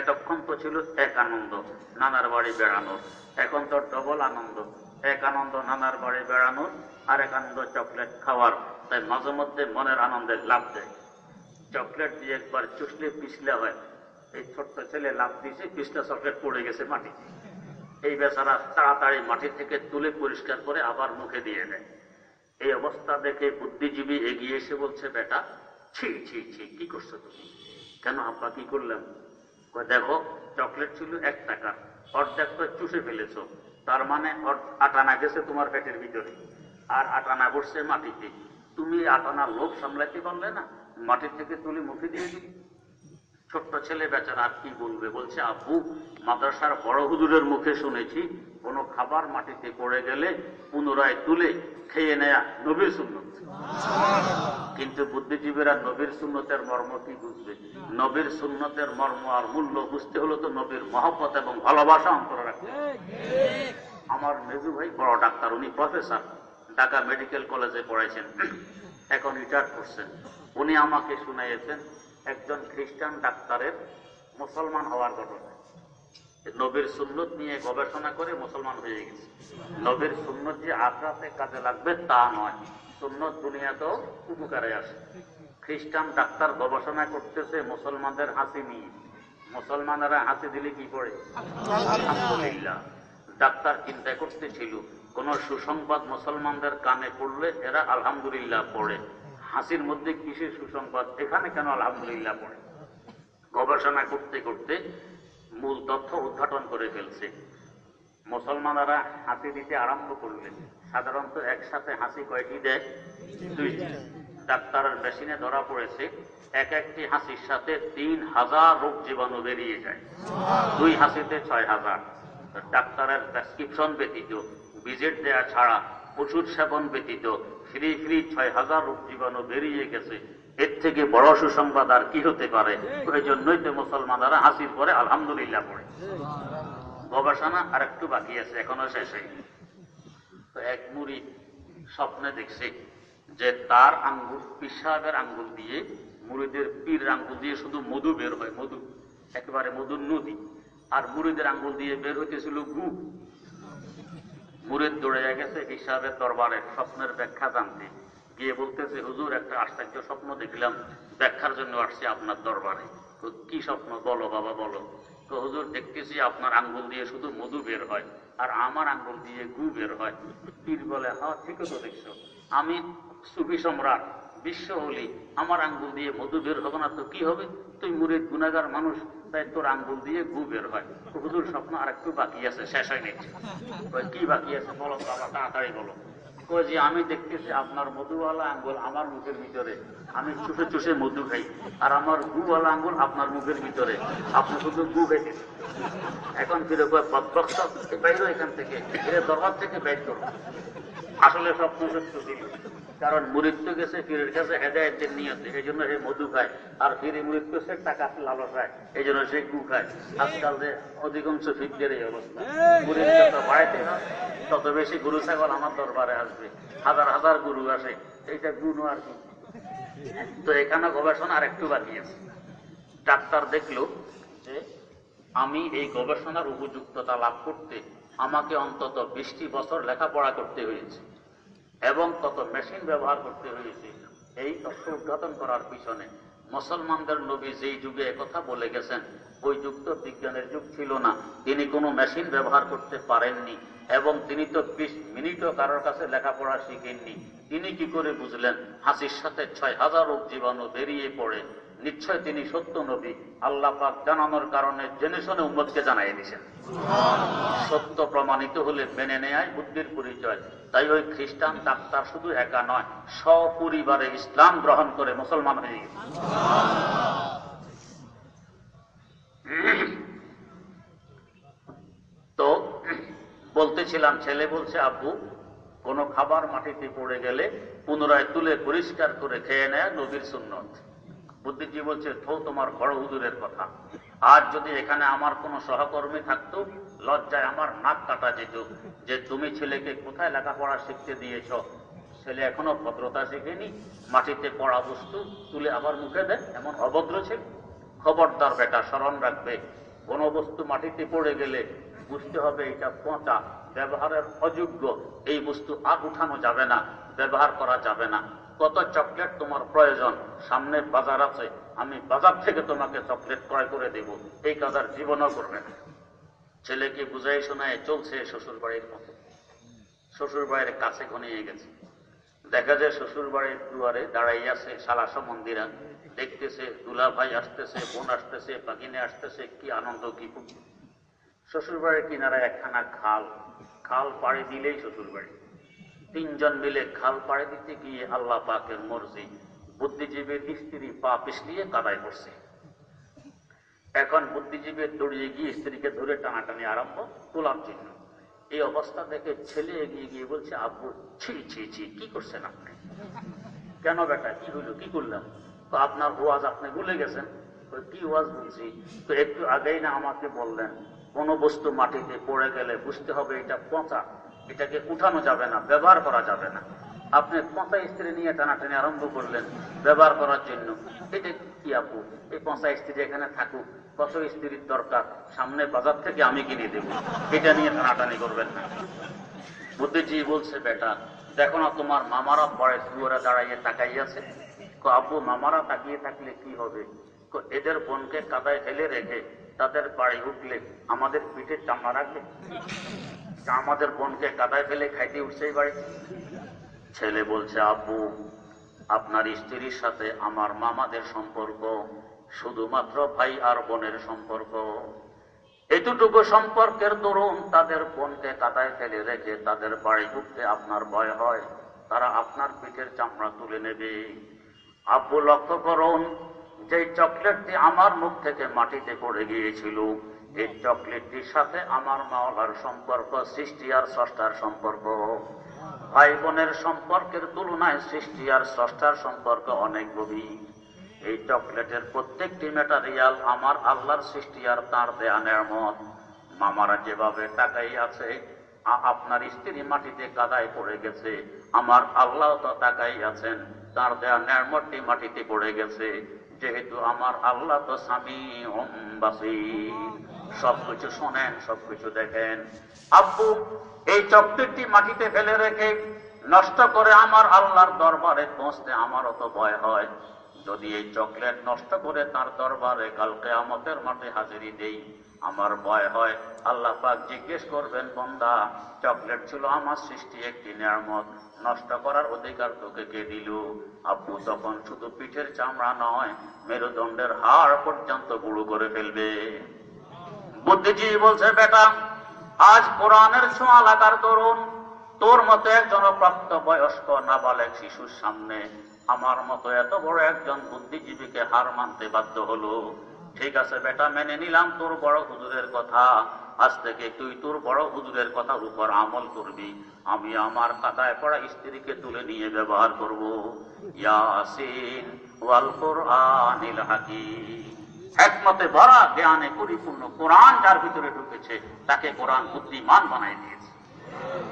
এতক্ষণ তো ছিল এক আনন্দ, নানার বাড়ি বেড়ানোর। এখন তো ডবল আনন্দ, এক আনন্দ নানার বাড়ি বেড়ানোর আর এক আনন্দ চকলেট খাওয়ার। তাই মাঝে মধ্যে মনের আনন্দে লাভ দেয়। চকলেট দিয়ে একবার চুষলে পিছলে হয়। এই ছোট্ট ছেলে লাভ দিয়েছে পিছলে চকলেট পড়ে গেছে মাটি। এই বেচারা তাড়াতাড়ি মাটি থেকে তুলে পরিষ্কার করে আবার মুখে দিয়ে দেয় এই অবস্থা দেখে বুদ্ধিজীবী এগিয়ে এসে বলছে, বেটা ছি ছি ছি, কি করছ তুমি? কেন আব্বা কি করলাম দেখো চকলেট ছিল এক টাকা, অর্ধেক তো চুষে ফেলেছ। তার মানে আটানা গেছে তোমার পেটের ভিতরে। আর আটানা বসছে মাটিতে। তুমি আটানা লোভ সামলাইতে পারলে না? মাটির থেকে তুলে মুখে দিয়ে দিলি। ছোট্ট ছেলে বেচারা আর কি বলবে? বলছে, আব্বু, মাদ্রাসার বড় হুজুরের মুখে শুনেছি, কোনো খাবার মাটিতে পড়ে গেলে পুনরায় তুলে খেয়ে নেয়া নবীর সুন্নত। কিন্তু বুদ্ধিজীবীরা নবীর সুন্নতের মর্ম কি বুঝবে? নবীর সুন্নতের মর্ম আর মূল্য বুঝতে হলো তো নবীর মহব্বত এবং ভালোবাসা অন্তরে রাখতে আমার মেজু ভাই বড় ডাক্তার, উনি প্রফেসর। ঢাকা মেডিকেল কলেজে পড়াইছেন। এখন রিটায়ার করছেন। উনি আমাকে শুনাইয়েছেন, একজন খ্রিস্টান ডাক্তারের মুসলমান হওয়ার ঘটনা। নবীর সুন্নত নিয়ে গবেষণা করে মুসলমান হয়ে গেছে। নবীর সুন্নত যে আখরাতে কাজে লাগবে তা নয়। সুন্নত দুনিয়াতেও উপকারে আসে। খ্রিস্টান ডাক্তার গবেষণা করতেছে মুসলমানদের হাসি নিয়ে। মুসলমানেরা হাসি দিলে কি করে আলহামদুলিল্লাহ। ডাক্তার চিন্তা করতেছিল, কোন সুসংবাদ মুসলমানদের কানে পড়লে এরা আলহামদুলিল্লাহ পড়ে। হাসির মধ্যে কিসের সুসংবাদ? এখানে কেন আলহামদুলিল্লাহ পড়ে? গবেষণা করতে করতে মূল তথ্য উদ্ঘাটন করে ফেলছে। মুসলমানেরা হাসি দিতে আরম্ভ করলেন সাধারণত একসাথে হাসি কয়টি দেয়? দুইটি। ডাক্তারের মেশিনে ধরা পড়েছে, এক একটি হাসির সাথে তিন হাজার রোগ জীবাণু বেরিয়ে যায়। দুই হাসিতে ছয় হাজার। ডাক্তারের প্রেসক্রিপশন ব্যতীত, ভিজিট দেয়া ছাড়া ওষুধ সেবন ব্যতীত, ফ্রি ফ্রি ছয় হাজার রোগ জীবাণু বেরিয়ে গেছে এর থেকে বড় সুসংবাদ আর কি হতে পারে? ওই জন্যই তো মুসলমানরা হাসির পরে আলহামদুলিল্লাহ পড়ে। গবেষণা আর একটু বাকি আছে, এখনও শেষ হয়নি। তো এক মুড়ি স্বপ্নে দেখছে যে তার আঙ্গুল, পিসাবের আঙ্গুল দিয়ে, মুড়িদের পীর আঙ্গুল দিয়ে শুধু মধু বের হয়, মধু। একেবারে মধুর নদী। আর মুড়িদের আঙ্গুল দিয়ে বের হইতেছিল গু। মুড়িদ দৌড়ে গেছে হিসাবের দরবারে, স্বপ্নের ব্যাখ্যা জানতে। গিয়ে বলতেছে, হুজুর, একটা আশ্চর্য স্বপ্ন দেখলাম। ব্যাখ্যার জন্য আসছি আপনার দরবারে। কি স্বপ্ন? বলো বাবা, বলো। তো হুজুর, দেখতেছি আপনার আঙ্গুল দিয়ে শুধু মধু বের হয় আর আমার আঙ্গুল দিয়ে গু বের হয়। পীর বলে হ্যাঁ ঠিকই তো দেখছ। আমি সুফি সম্রাট, বিশ্ব হলি আমার আঙ্গুল দিয়ে মধু বের হবে না তো কি হবে? তুই মুরিদ গুনাগার মানুষ, তাই তোর আঙ্গুল দিয়ে গু বের হয়। হুজুর, স্বপ্ন আর একটু বাকি আছে, শেষ হয়নি। কি বাকি আছে? বলো বাবা তাড়াতাড়ি বলো। যে, আমি দেখতেছি আপনার মধুওয়ালা আঙ্গুল আমার মুখের ভিতরে। আমি চুষে চুষে মধু খাই। আর আমার গুওয়ালা আঙ্গুল আপনার মুখের ভিতরে। আপনি শুধু গু খাইছেন এখন ফিরে বাইরও এখান থেকে। ফিরে দরবার থেকে বের করো। আসলে সব সত্য ছিল। কারণ মৃত্যু গেছে ফিরের কাছে হেদায়তের নিয়তে। এই জন্য সে মধু খায়। আর ফিরে মৃত্যু সে টাকা লালসায় এই জন্য সে গু খায়। আজকাল যে অধিকাংশ ফিরদের এই অবস্থা। মুরিদ যত বাড়াইতে হয় তত বেশি গরু ছাগল আমার দরবারে আসবে। হাজার হাজার গরু আসে। এইটা গুণ আর কি। তো এখানে গবেষণা আর একটু বাকি আছে। ডাক্তার দেখল যে আমি এই গবেষণার উপযুক্ততা লাভ করতে আমাকে অন্তত বিশটি বছর লেখাপড়া করতে হয়েছে। এবং কত মেশিন ব্যবহার করতে হয়েছে, এই তথ্য উদ্ঘাটন করার পিছনে মুসলমানদের নবী যেই যুগে কথা বলে গেছেন, ওই যুগ তো বিজ্ঞানের যুগ ছিল না। তিনি কোনো মেশিন ব্যবহার করতে পারেননি এবং তিনি তো বিশ মিনিটও কারোর কাছে লেখাপড়া শিখেননি। তিনি কি করে বুঝলেন? হাসির সাথে ছয় হাজার জীবাণু বেরিয়ে পড়ে। নিশ্চয় তিনি সত্য নবী। আল্লাহ পাক জানানোর কারণে জেনে শুনে উম্মতকে জানাই দিয়েছেন। সত্য প্রমাণিত হলে মেনে নেয় বুদ্ধির পরিচয়। তাই ওই খ্রিস্টান ডাক্তার শুধু একা নয়, সপরিবারে ইসলাম গ্রহণ করে মুসলমান হয়ে গেছে। তো বলতেছিলাম, ছেলে বলছে, আব্বু, কোন খাবার মাটিতে পড়ে গেলে পুনরায় তুলে পরিষ্কার করে খেয়ে নেয় নবীর সুন্নত। বুদ্ধিজি বলছে, থো, তোমার বড় হুজুরের কথা। আর যদি এখানে আমার কোনো সহকর্মী থাকতো, লজ্জায় আমার নাক কাটা যেত যে তুমি ছেলেকে কোথায় লেখাপড়া শিখতে দিয়েছ? ছেলে এখনও ভদ্রতা শিখেনি, মাটিতে পড়া বস্তু তুলে আবার মুখে দেয়, এমন অভদ্র ছেলে। খবরদার বেটা, স্মরণ রাখবে, কোন বস্তু মাটিতে পড়ে গেলে বুঝতে হবে এটা পচা। ব্যবহারের অযোগ্য, এই বস্তু আর উঠানো যাবে না, ব্যবহার করা যাবে না। কত চকলেট তোমার প্রয়োজন? সামনে বাজার আছে, আমি বাজার থেকে তোমাকে চকলেট ক্রয় করে দেব। এই কাজ আর জীবনও করবে না। ছেলেকে বুঝাই শোনায়, চলছে শ্বশুর বাড়ির মতো। শ্বশুর বাড়ির কাছে ঘনিয়ে গেছে। দেখা যায় শ্বশুর বাড়ির দুয়ারে দাঁড়াই আছে সম্বন্ধীরা দেখতেছে দুলা ভাই আসতেছে, বোন আসতেছে, বাগিনে আসতেছে, কি আনন্দ, কি। শ্বশুর বাড়ির কিনারায় একখানা খাল। খাল পাড়ে দিলেই শ্বশুর বাড়ি তিনজন মিলে খাল পাড়ে দিতে গিয়ে আল্লাহ পাকের মর্জি বুদ্ধিজীবীর স্ত্রী পা পিছলিয়ে কাদায় পড়ছে। এখন বুদ্ধিজীবীর দৌড়িয়ে গিয়ে স্ত্রীকে ধরে টানাটানি আরম্ভ তোলার জন্য এই অবস্থা দেখে ছেলে এগিয়ে গিয়ে বলছে, আব্বু, ছি ছি ছি, কি করছেন আপনি? কেন বেটা, কি হইল, কি করলাম? তো আপনার ওয়াজ আপনি ভুলে গেছেন। কি ওয়াজ বলছি? তো একটু আগেই না আমাকে বললেন, কোন বস্তু মাটিতে পড়ে গেলে বুঝতে হবে এটা পচা। এটাকে উঠানো যাবে না, ব্যবহার করা যাবে না। আপনি পচা স্ত্রী নিয়ে টানাটানি আরম্ভ করলেন, ব্যবহার করার জন্য। এটা কি আপু? এই পচা স্ত্রী এখানে থাকুক কত স্ত্রীর দরকার। সামনে বাজার থেকে আমি কিনে দেব। এটা নিয়ে টানাটানি করবেন না। বুদ্ধিজীবী বলছে, বেটা, দেখো না তোমার মামারা পরে দুয়ারে দাঁড়াইয়ে তাকাইয়াছে। আব্বু মামারা তাকিয়ে থাকলে কি হবে? এদের বোনকে কাদায় ফেলে রেখে তাদের বাড়ি উঠলে আমাদের পিঠে চামড়া রাখবে? আমাদের বোনকে কাদায় ফেলে খাইতে উঠছে এই বাড়ি ছেলে বলছে, আব্বু, আপনার স্ত্রীর সাথে আমার মামাদের সম্পর্ক, শুধুমাত্র ভাই আর বোনের সম্পর্ক। এতটুকু সম্পর্কের দরুন তাদের বোনকে কাদায় ফেলে রেখে তাদের বাড়ি ঢুকতে আপনার ভয় হয়, তারা আপনার পিঠের চামড়া তুলে নেবে। আব্বু লক্ষ্য করুন যে চকলেটটি আমার মুখ থেকে মাটিতে পড়ে গিয়েছিল এই চকলেটটির সাথে আমার মাওলার সম্পর্ক, সৃষ্টি আর স্রষ্টার সম্পর্ক। ভাই বোনের সম্পর্কের তুলনায় সৃষ্টি আর স্রষ্টার সম্পর্ক অনেক গভীর। এই চকলেটের প্রত্যেকটি ম্যাটারিয়াল আমার আল্লাহর সৃষ্টি আর তার দেয়া নেয়ামত। মামারা যেভাবে টাকাই আছে আপনার স্ত্রী মাটিতে কাদায় পড়ে গেছে, আমার আল্লাহ তো টাকাই আছেন, তার দেয়া নেয়ামতটি মাটিতে পড়ে গেছে, যেহেতু আমার আল্লাহ তো স্বামী বাসি সবকিছু শোনেন, সবকিছু দেখেন। আব্বু, এই চকলেটটি মাটিতে ফেলে রেখে নষ্ট করে আমার আল্লাহর দরবারে পৌঁছতে আমার অত ভয় হয়। যদি এই চকলেট নষ্ট করে তার দরবারে কালকে আমাদের মাঠে হাজিরি দেই, আমার ভয় হয়। আল্লাহ পাক জিজ্ঞেস করবেন, বন্দা, চকলেট ছিল আমার সৃষ্টি একটি নিয়ামত, নষ্ট করার অধিকার তোকে কে দিল? আব্বু তখন শুধু পিঠের চামড়া নয়, মেরুদণ্ডের হাড় পর্যন্ত গুঁড়ো করে ফেলবে। বুদ্ধিজীবী বলছে, বেটা, আজ কোরআনের ছোঁয়া লাগার দরুন তোর মতো একজন প্রাপ্ত বয়স্ক নাবালেক শিশুর সামনে আমার মতো এত বড় একজন বুদ্ধিজীবীকে হার মানতে বাধ্য হলো। ঠিক আছে বেটা, মেনে নিলাম তোর বড় হুজুরের কথা। আজ থেকে তুই তোর বড় হুজুরের কথার উপর আমল করবি। আমি আমার কাদায় পড়া স্ত্রীকে তুলে নিয়ে ব্যবহার করব। ইয়াসিন ওয়াল কোরআনিল হাকিম। একমতে ভরা জ্ঞানে পরিপূর্ণ কোরআন যার ভিতরে ঢুকেছে, তাকে কোরআন বুদ্ধিমান বানাই দিয়েছে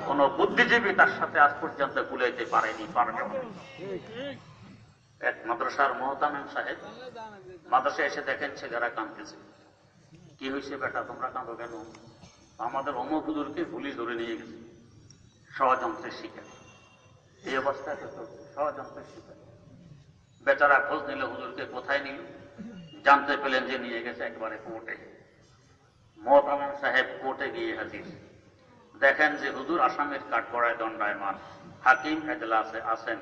কোন বুদ্ধিজীবী তার সাথে আজ পর্যন্ত গুলাইতে পারেনি, পারবে এক মাদ্রাসার মহতামেম সাহেব মাদ্রাসায় এসে দেখেন ছেলেরা কাঁদতেছে। কি হয়েছে বেটা, তোমরা কাঁদো কেন? আমাদের অমুক হুজুরকে পুলিশ ধরে নিয়ে গেছে। ষড়যন্ত্রের শিকার। এই অবস্থায় ষড়যন্ত্রের শিকার। বেচারা খোঁজ নিল হুজুরকে, কোথায় নিল? জানতে পেলেন যে নিয়ে গেছে একবারে কোর্টে। মোহতামিম সাহেব কোর্টে গিয়ে হাজির। দেখেন যে হুজুর আসামের কাঠগড়ায় দণ্ডায়মান হাকিম এজলাসে আছেন।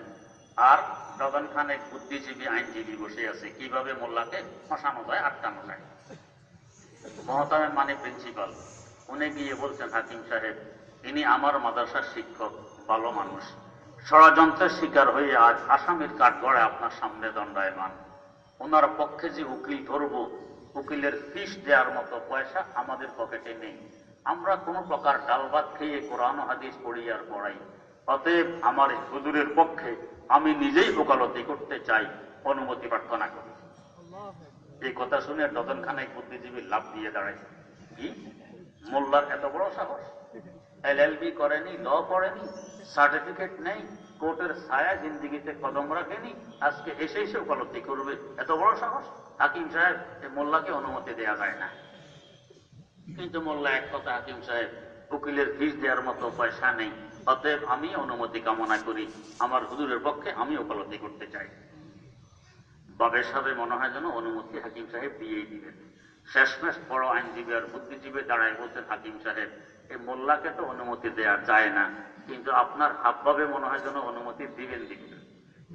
আর ডজন খানেক বুদ্ধিজীবী আইনজীবী বসে আছে। কীভাবে মোল্লাকে ফাঁসানো যায়, আটকানো যায়। মহতামের মানে প্রিন্সিপাল উনি গিয়ে বলছেন, হাকিম সাহেব, ইনি আমার মাদ্রাসার শিক্ষক, ভালো মানুষ। ষড়যন্ত্রের শিকার হয়ে আজ আসামের কাঠগড়ায় আপনার সামনে দণ্ডায়মান। ওনার পক্ষে যে উকিল ধরব, উকিলের ফিস দেওয়ার মতো পয়সা আমাদের পকেটে নেই। আমরা কোনো প্রকার ডাল ভাত খেয়ে কোরআন হাদিস পড়ি আর পড়াই। অতএব আমার হুজুরের পক্ষে আমি নিজেই ওকালতি করতে চাই, অনুমতি প্রার্থনা করি। এই কথা শুনে ডজন খানেক বুদ্ধিজীবী লাভ দিয়ে দাঁড়ায়। কি? মোল্লার এত বড় সাহস? এল এল বি করেনি, ল করেনি, সার্টিফিকেট নেই কোর্টের ছায়া জিন্দিগিতে কদম রাখেনি, আজকে এসে এসে উপলব্ধি করবে। এত বড় সাহস? হাকিম সাহেব মোল্লাকে অনুমতি দেওয়া যায় না। কিন্তু মোল্লা এক কথা, হাকিম সাহেব, উকিলের ফিস দেওয়ার মতো পয়সা নেই। অতএব আমি অনুমতি কামনা করি, আমার হুজুরের পক্ষে আমি উপলব্ধি করতে চাই। বাবের সাহেব মনে হয় যেন অনুমতি হাকিম সাহেব দিয়েই দিবেন। শেষমেশ বড় আইনজীবী আর বুদ্ধিজীবী দাঁড়ায় বলছেন, হাকিম সাহেব এই মোল্লাকে তো অনুমতি দেয়া যায় না। কিন্তু আপনার হাবভাবে মনে হয় যেন অনুমতি দিবেন দিবেন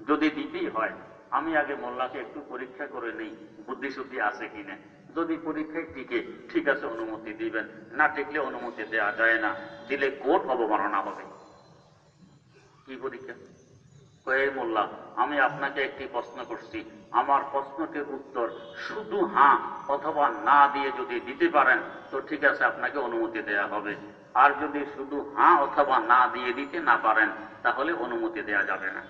যদি দিতেই হয়, আমি আগে মোল্লাকে একটু পরীক্ষা করে নেই বুদ্ধিশুদ্ধি আছে কিনা। যদি পরীক্ষায় টিকে, ঠিক আছে, অনুমতি দিবেন। না টিকলে অনুমতি দেওয়া যায় না। দিলে কোর্ট অবমাননা হবে? কি পরীক্ষা? কয়ে মোল্লা, আমি আপনাকে একটি প্রশ্ন করছি। আমার প্রশ্নটির উত্তর শুধু হ্যাঁ অথবা না দিয়ে যদি দিতে পারেন, তো ঠিক আছে, আপনাকে অনুমতি দেয়া হবে। আর যদি শুধু হ্যাঁ অথবা না দিয়ে দিতে না পারেন, তাহলে অনুমতি দেয়া যাবে না।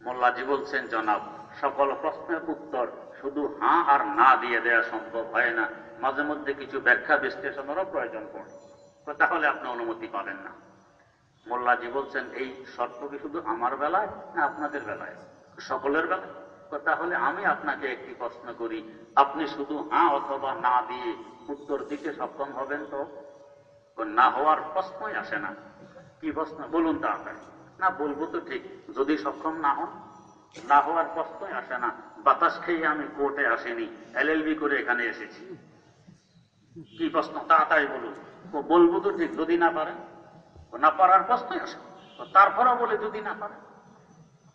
মোল্লাজি বলছেন, জনাব, সকল প্রশ্নের উত্তর শুধু হ্যাঁ আর না দিয়ে দেওয়া সম্ভব হয় না। মাঝে মধ্যে কিছু ব্যাখ্যা বিশ্লেষণেরও প্রয়োজন পড়ে। তাহলে আপনি অনুমতি পাবেন না। মোল্লাজি বলছেন, এই শর্ত কি শুধু আমার বেলায় না আপনাদের বেলায়? সকলের বেলায়? তাহলে আমি আপনাকে একটি প্রশ্ন করি, আপনি শুধু হ্যাঁ অথবা না দিয়ে উত্তর দিতে সক্ষম হবেন তো? না হওয়ার প্রশ্নই আসে না। কি প্রশ্ন? বলুন তাড়াতাড়ি না, বলব তো ঠিক। যদি সক্ষম না হন, না হওয়ার প্রশ্নই আসে না। বাতাস খেয়ে আমি কোর্টে আসিনি। এলএলবি করে এখানে এসেছি। কি প্রশ্ন? তাড়াতাড়ি বলুন। ও বলব তো ঠিক, যদি না পারে ও না পারার প্রশ্নই আসে তারপরেও বলে যদি না পারে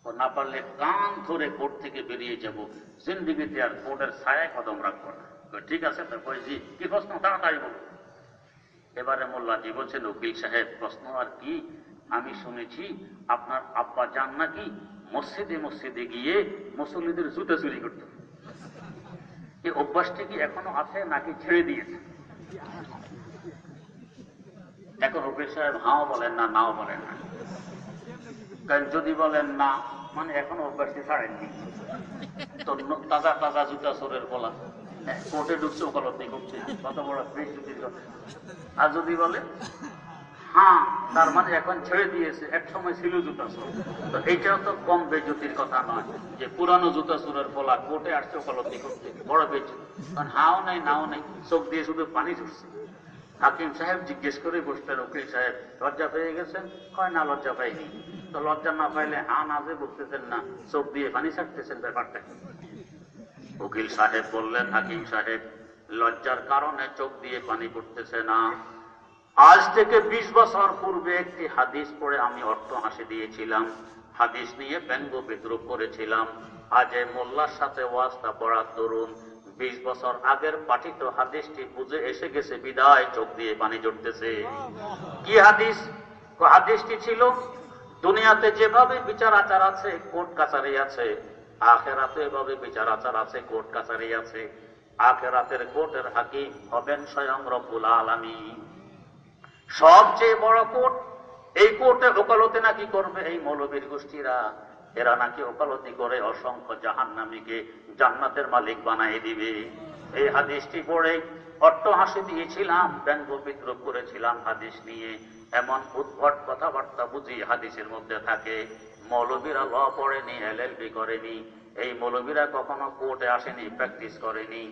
ও না পারলে কান ধরে কোর্ট থেকে বেরিয়ে যাব। জিন্দিগিতে আর কোর্টের ছায়ায় কদম রাখব না। ঠিক আছে কইছি কি প্রশ্ন? তাড়াতাড়ি বলুন। এবারে মোল্লাজি বলছেন, উকিল সাহেব, প্রশ্ন আর কি? আমি শুনেছি আপনার আব্বা যান নাকি মসজিদে মসজিদে গিয়ে মুসল্লিদের জুতো চুরি করত। এই অভ্যাসটি কি এখনও আছে নাকি ছেড়ে দিয়েছে? এখন উকিল সাহেব, হাও বলেন না, নাও বলেন না। কারণ যদি বলেন না মানে এখনও অভ্যাসটি ছাড়েননি। তো তাজা তাজা জুতা চোরের বলা কোর্টে ঢুকছে, ওকালতি করছে। কত বড় আর যদি বলে হ্যাঁ তার মানে এখন ছেড়ে দিয়েছে, এক সময় ছিল জুতা চোর। তো এইটাও তো কম বেজ্জতির কথা নয় যে পুরানো জুতা চোরের বলা কোর্টে আসছে, ওকালতি করতে বড় বেজ্জতি। কারণ হাও নাই, নাও নাই, চোখ দিয়ে শুধু পানি ঝরছে। হাকিম সাহেব জিজ্ঞেস করে বসলেন, উকিল সাহেব, লজ্জা পেয়ে গেছেন? কয়, না, লজ্জা পাইনি। তো লজ্জা না পাইলে হা না যে বলতেছেন, না, চোখ দিয়ে পানি ছাড়তেছেন ব্যাপারটা? উকিল সাহেব বললেন, হাকিম সাহেব, লজ্জার কারণে চোখ দিয়ে পানি পড়তেছে না। আজ থেকে বিশ বছর পূর্বে একটি হাদিস পড়ে আমি অর্থ হাসি দিয়েছিলাম। হাদিস নিয়ে ব্যঙ্গ বিদ্রুপ করেছিলাম। আজ এই মোল্লার সাথে ওয়াস্তা পড়ার দরুন বিশ বছর আগের পাঠিত হাদিসটি বুঝে এসে গেছে, বিদায়, চোখ দিয়ে পানি জড়তেছে। কি হাদিস? হাদিসটি ছিল, দুনিয়াতে যেভাবে বিচার আচার আছে, কোর্ট কাছারি আছে। আখেরাতে এভাবে বিচার আচার আছে, কোর্ট কাছারি আছে। আখেরাতের কোর্টের হাকিম হবেন স্বয়ং রব্বুল আলামিন। সবচেয়ে বড় কোর্ট, এই কোর্টে ওকালতে নাকি করবে এই মৌলবীর গোষ্ঠীরা? এরা নাকি ওকালতি করে অসংখ্য জাহান জাহান্নামীকে জান্নাতের মালিক বানাই দিবে। এই হাদিসটি পড়ে অট্ট হাসি দিয়েছিলাম, ব্যঙ্গ বিদ্রোহ করেছিলাম হাদিস নিয়ে। এমন উদ্ভট কথাবার্তা বুঝি হাদিসের মধ্যে থাকে। মৌলবীরা ল পড়েনি এলএলবি করেনি। এই মৌলবীরা কখনো কোর্টে আসেনি, প্র্যাকটিস করেনি।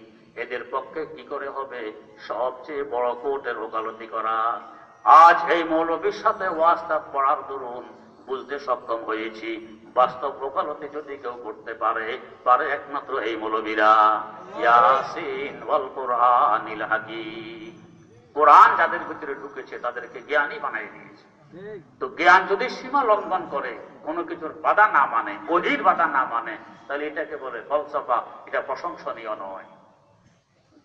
এদের পক্ষে কি করে হবে? সবচেয়ে বড় কোর্টের ওকালতি করা। আজ এই মৌলবীর সাথে ওয়াস্তা পড়ার দরুন বুঝতে সক্ষম হয়েছি। বাস্তব ওকালতি যদি কেউ করতে পারে পারে একমাত্র এই মৌলবীরা। ইয়াসিন ওয়াল কোরআনিল কোরআন যাদের ভিতরে ঢুকেছে, তাদেরকে জ্ঞানী বানাই দিয়েছে। তো জ্ঞান যদি সীমা লঙ্ঘন করে, কোনো কিছুর বাধা না মানে অধীর বাধা না মানে তাহলে এটাকে বলে ফলসফা, এটা প্রশংসনীয় নয়।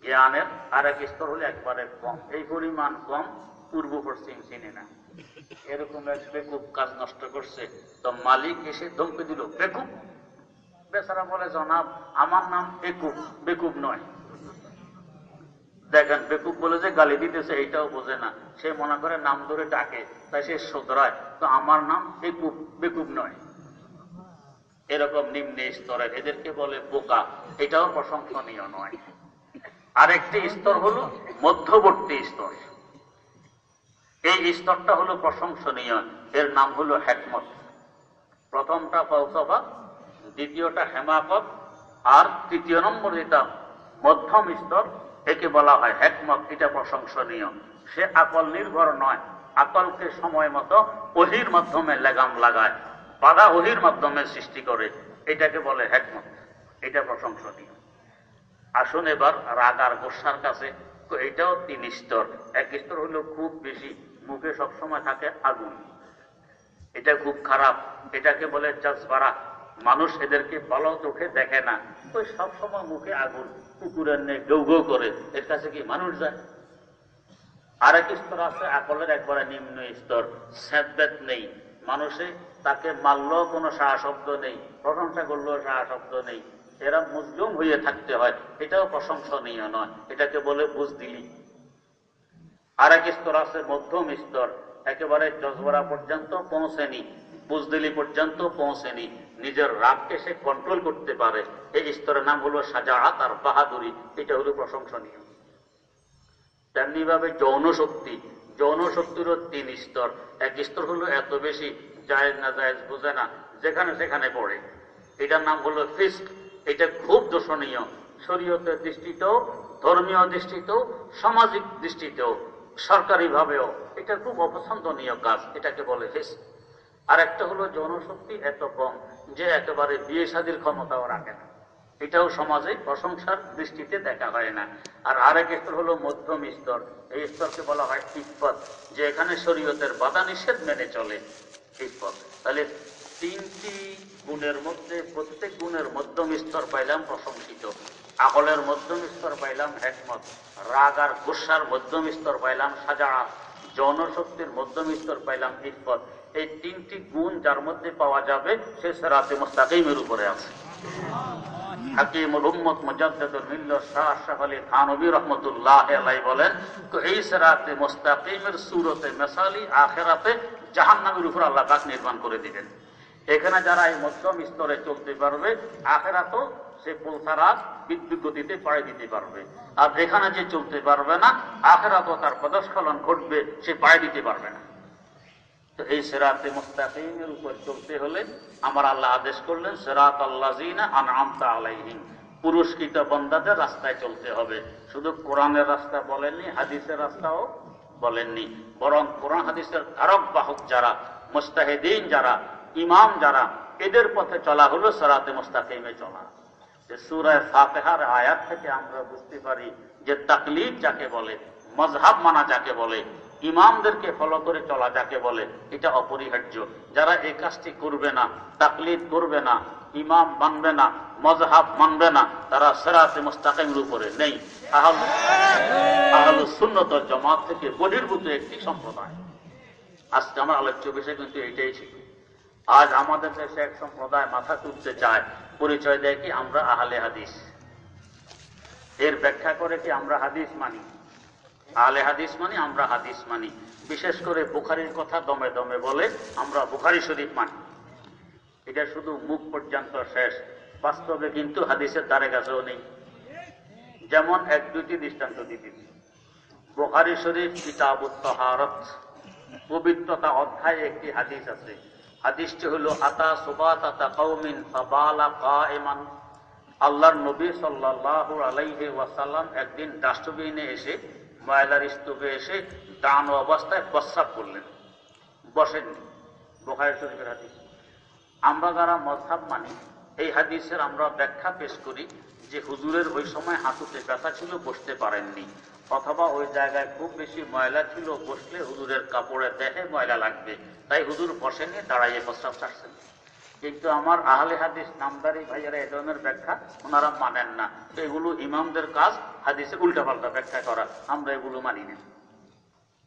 জ্ঞানের আর এক স্তর হলে একবারে কম। এই পরিমাণ কম পূর্ব পশ্চিম চিনে না। এরকম এক বেকুব কাজ নষ্ট করছে। তো মালিক এসে ধমকে দিল, বেকুব? বেচারা বলে, জনাব, আমার নাম একুব। বেকুব নয়। দেখেন বেকুব বলে যে গালি দিতেছে, এইটাও বোঝে না। সে মনে করে নাম ধরে ডাকে, তাই সে শোধরায়। তো আমার নাম বেকুব বেকুব নয়। এরকম নিম্ন স্তরের, এদেরকে বলে বোকা। এটাও প্রশংসনীয় নয়। আরেকটি স্তর হলো মধ্যবর্তী স্তর। এই স্তরটা হলো প্রশংসনীয়। এর নাম হলো হ্যাকমত প্রথমটা ফলসফা, দ্বিতীয়টা হেমাকত, আর তৃতীয় নম্বর যেটা, মধ্যম স্তর একে বলা হয় হ্যাকমত এটা প্রশংসনীয়। সে আকল নির্ভর নয়, আকলকে সময় মতো ওহির মাধ্যমে লাগাম লাগায়, বাধা ওহির মাধ্যমে সৃষ্টি করে, এটাকে বলে হ্যাকমত এটা প্রশংসনীয়। আসুন এবার রাগ আর গোসার কাছে, এটাও তিন স্তর, এক স্তর হলো খুব বেশি, মুখে সবসময় থাকে আগুন। এটা খুব খারাপ, এটাকে বলে জজবারা, মানুষ এদেরকে ভালো চোখে দেখে না, ওই সবসময় মুখে আগুন। কুকুরের নেই গৌ গৌ করে, এর কাছে কি মানুষ যায়? আর এক স্তর আছে, আকলের একবারে নিম্ন স্তর। স্যাদবেদ নেই। মানুষে তাকে মারলেও কোনো সাহা শব্দ নেই, প্রশংসা করলেও সাহা শব্দ নেই। এরা মুসলিম হয়ে থাকতে হয়, এটাও প্রশংসনীয় নয়, এটাকে বলে বুঝ দিলি আর এক স্তর আছে, মধ্যম স্তর। একেবারে জজবরা পর্যন্ত পৌঁছেনি, বুঝদিলি পর্যন্ত পৌঁছেনি। নিজের রাগকে সে কন্ট্রোল করতে পারে। এই স্তরের নাম হলো সাজাহাত আর বাহাদুরি। এটা হলো প্রশংসনীয়। তেমনি ভাবে যৌন শক্তি। যৌন শক্তিরও তিন স্তর। এক স্তর হলো এত বেশি জায়েজ না জায়েজ বুঝে না, যেখানে সেখানে পড়ে। এটার নাম হলো ফিস্ক। এটা খুব দোষণীয় শরীয়তের দৃষ্টিতেও ধর্মীয় দৃষ্টিতেও সামাজিক দৃষ্টিতেও সরকারি ভাবেও এটা খুব অপছন্দনীয় কাজ। এটাকে বলে ফিস্ক। আর একটা হলো জনশক্তি এত কম। যে একেবারে বিয়ে শাদির ক্ষমতাও রাখে না। এটাও সমাজে প্রশংসার দৃষ্টিতে দেখা হয় না। আর আরেক স্তর হলো মধ্যম স্তর। এই স্তরকে বলা হয় ইফত যে এখানে শরীয়তের বাধা নিষেধ মেনে চলে ইফত তাহলে তিনটি গুণের মধ্যে প্রত্যেক গুণের মধ্যম স্তর পাইলাম প্রশংসিত। আকলের মধ্যম স্তর পাইলাম একমত রাগ আর গুসার মধ্যম স্তর পাইলাম সাজা জনশক্তির মধ্যম স্তর পাইলাম ইফত এই তিনটি গুণ যার মধ্যে পাওয়া যাবে, সে সেরাতে মোস্তাকিমের উপরে আছে। শাহ বলেন, তো এই সেরাতে সুরতে জাহান্নামের উপর নির্মাণ করে এখানে যারা এই মধ্যম স্তরে চলতে পারবে সে বিদ্যুৎ গতিতে পাড়ি দিতে পারবে। আর এখানে যে চলতে পারবে না, আখেরাতও তার পদস্খলন ঘটবে, সে পাড়ি দিতে পারবে না। তো এই সেরাতে মুস্তাকিমের উপর চলতে হলে আমার আল্লাহ আদেশ করলেন সেরাত আল্লাহিনা আনআমতা আলাইহিম। পুরস্কৃত বন্দাদের রাস্তায় চলতে হবে। শুধু কোরআনের রাস্তা বলেননি, হাদিসের রাস্তাও বলেননি। বরং কোরআন হাদিসের ধারক বাহক যারা, মুস্তাহিদিন যারা, ইমাম যারা, এদের পথে চলা হলো সেরাতে মুস্তাকিমে চলা। যে সুরায় ফাতেহার আয়াত থেকে আমরা বুঝতে পারি যে তাকলিফ যাকে বলে মজহাব মানা যাকে বলে ইমামদেরকে ফলো করে চলা যাকে বলে, এটা অপরিহার্য। যারা এই কাজটি করবে না, তাকলিদ করবে না, ইমাম মানবে না মজহাব মানবে না, তারা সেরাতে মুস্তাকিমের উপরে নেই। সুন্নত জমাত থেকে বহির্ভূত একটি সম্প্রদায়। আজকে আমার আলোচ্য বিষয় কিন্তু এটাই ছিল। আজ আমাদের দেশে এক সম্প্রদায় মাথা তুলতে চায়, পরিচয় দেয় কি আমরা আহলে হাদিস। এর ব্যাখ্যা করে কি আমরা হাদিস মানি? আহলে হাদিস মানি, আমরা হাদিস মানি। বিশেষ করে বুখারির কথা দমে দমে বলে, আমরা বুখারি শরীফ মানি। এটা শুধু মুখ পর্যন্ত শেষ। বাস্তবে কিন্তু হাদিসের দ্বারে কাছেও নেই। যেমন এক, দুইটি দৃষ্টান্ত দিতেছি বুখারি শরীফ, কিতাবুত তহারত। পবিত্রতা অধ্যায়ে একটি হাদিস আছে। হাদিসটি হলো, আতা সুবাত কৌমিন ফাবালা কায়েমান আল্লাহর নবী সাল্লাল্লাহু আলাইহি ওয়াসাল্লাম একদিন ডাস্টবিনে এসে ময়লার স্তূপে এসে দান অবস্থায় প্রস্রাব করলেন। বসেননি বোখারি শরীফের হাদিস। আমরা যারা মজহাব মানি, এই হাদিসের আমরা ব্যাখ্যা পেশ করি যে হুজুরের ওই সময় হাঁটুতে ব্যথা ছিল, বসতে পারেননি। অথবা ওই জায়গায় খুব বেশি ময়লা ছিল, বসলে হুজুরের কাপড়ে দেহে ময়লা লাগবে। তাই হুজুর বসেনি দাঁড়াইয়ে প্রস্রাব ছাড়ছেন কিন্তু আমার আহলে হাদিস নামদারি ভাইয়েরা এ ধরনের ব্যাখ্যা ওনারা মানেন না। তো এগুলো ইমামদের কাজ হাদিসে উল্টাপাল্টা ব্যাখ্যা করা। আমরা এগুলো মানি না।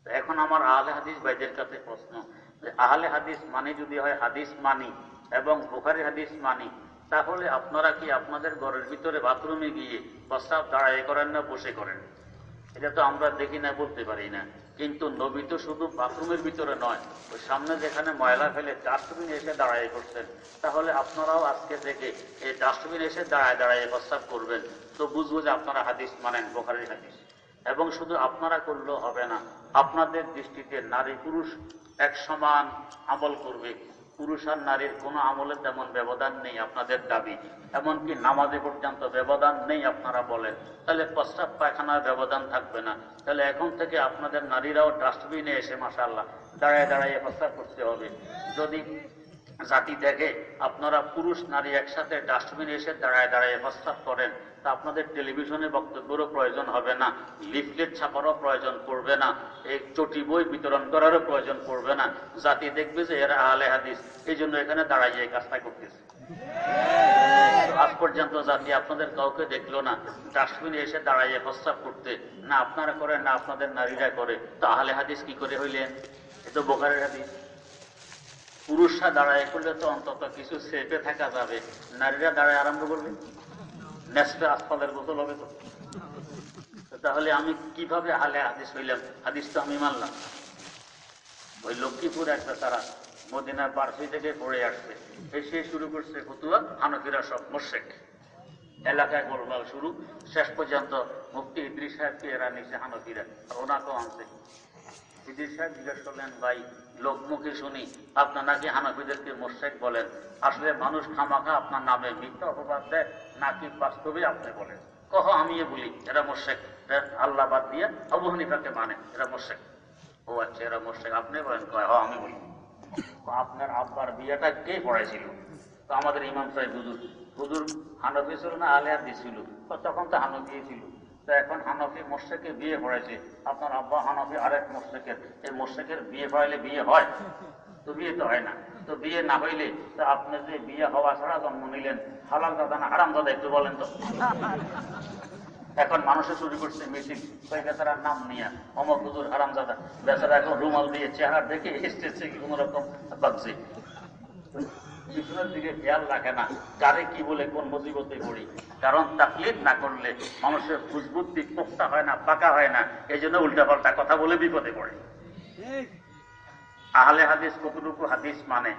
এখন আমার আহলে হাদিস ভাইদের কাছে প্রশ্ন যে আহলে হাদিস মানে যদি হয় হাদিস মানি এবং বুখারি হাদিস মানি, তাহলে আপনারা কি আপনাদের ঘরের ভিতরে বাথরুমে গিয়ে প্রস্তাব দাঁড়ায় করেন না বসে করেন? এটা তো আমরা দেখি না, বলতে পারি না। কিন্তু নবী তো শুধু বাথরুমের ভিতরে নয়, ওই সামনে যেখানে ময়লা ফেলে ডাস্টবিন এসে দাঁড়াই করছেন। তাহলে আপনারাও আজকে থেকে এই ডাস্টবিন এসে দাঁড়ায় দাঁড়ায় প্রস্তাব করবেন। তো বুঝব যে আপনারা হাদিস মানেন বোখারি হাদিস। এবং শুধু আপনারা করলেও হবে না, আপনাদের দৃষ্টিতে নারী পুরুষ এক সমান আমল করবে। পুরুষ আর নারীর কোনো আমলে তেমন ব্যবধান নেই আপনাদের দাবি। এমনকি নামাজে পর্যন্ত ব্যবধান নেই আপনারা বলেন। তাহলে প্রস্তাব পায়খানার ব্যবধান থাকবে না। তাহলে এখন থেকে আপনাদের নারীরাও ডাস্টবিনে এসে মাসাল্লাহ দাঁড়ায় দাঁড়াইয়ে প্রস্তাব করতে হবে। যদি জাতি দেখে আপনারা পুরুষ, নারী একসাথে ডাস্টবিনে এসে দাঁড়ায় দাঁড়ায় প্রস্তাব করেন। তা আপনাদের টেলিভিশনে বক্তব্যেরও প্রয়োজন হবে না, লিফলেট ছাপারও প্রয়োজন পড়বে না, এই চটি বই বিতরণ করারও প্রয়োজন পড়বে না। জাতি দেখবে যে এরা আহলে হাদিস, এই জন্য এখানে দাঁড়াইয়ে এই কাজটা করতেছে। আজ পর্যন্ত জাতি আপনাদের কাউকে দেখল না, ডাস্টবিনে এসে দাঁড়াইয়ে প্রস্তাব করতে। না আপনারা করেন, না আপনাদের নারীরা করে। তো আহলে হাদিস কি করে হইলেন? এ তো বোকারের হাদিস। পুরুষরা দাঁড়ায় করলে তো অন্তত কিছু সেফে থাকা যাবে। নারীরা দাঁড়ায় আরম্ভ করবে। নেসপে আসফালের বোতল হবে তো। তাহলে আমি কীভাবে আলে হাদিস হইলাম? হাদিস তো আমি মানলাম। ওই লক্ষ্মীপুর একটা তারা মদিনার পার্সি থেকে পড়ে আসছে। এসে শুরু করছে ফতুয়া, হানফিরা সব মোর্শেক এলাকায় গোলমাল শুরু। শেষ পর্যন্ত মুফতি ইদ্রিস সাহেবকে এরা নিচে হানফিরা। ওনাকেও আনছে। সাহেব ভাই। লোকমুখে শুনি। আপনার নাকি বলেন। আসলে মানুষ আপনার নামে নাকি বাস্তবে আপনি বলেন? আমি বলি আল্লাহ বাদ দিয়ে আবু হানিফাকে মানে এরা মোর্শেক। ও আচ্ছা এরা মোর্শেক। আপনি বলেন হ, আমি বলি। আপনার আব্বার বিয়েটা কে পড়াইছিল তো আমাদের ইমাম সাহেব, হুজুর। হুজুর হানফি ছিল না, আলে হাদিস ছিল। তখন তো হানফি ছিল। তো এখন হানফি মোর্শেকে বিয়ে পড়াইছে আপনার আব্বা হানফি আরেক মোর্শেকের। এই মোর্শেকের বিয়ে পড়াইলে বিয়ে হয়? তো বিয়ে তো হয় না। তো বিয়ে না হইলে তো আপনি যে বিয়ে হওয়া ছাড়া জন্ম নিলেন, হালাল দাদা না হারাম দাদা একটু বলেন তো? এখন মানুষে শুরু করছে মিছিল ওই বেচারার নাম নিয়ে। অমর হুজুর হারাম দাদা বেচারা এখন রুমাল দিয়ে চেহারা দেখে থেকে কোন রকম বাগছে পিছনের দিকে খেয়াল রাখে না। কারে কি বলে, কোন মুসিবতে পড়ি? কারণ তাকলিদ না করলে মানুষের বুঝবুদ্ধি পোক্তা হয় না, পাকা হয় না। এই জন্য উল্টাপাল্টা কথা বলে বিপদে পড়ে। আহলে হাদিস কতটুকু হাদিস মানে?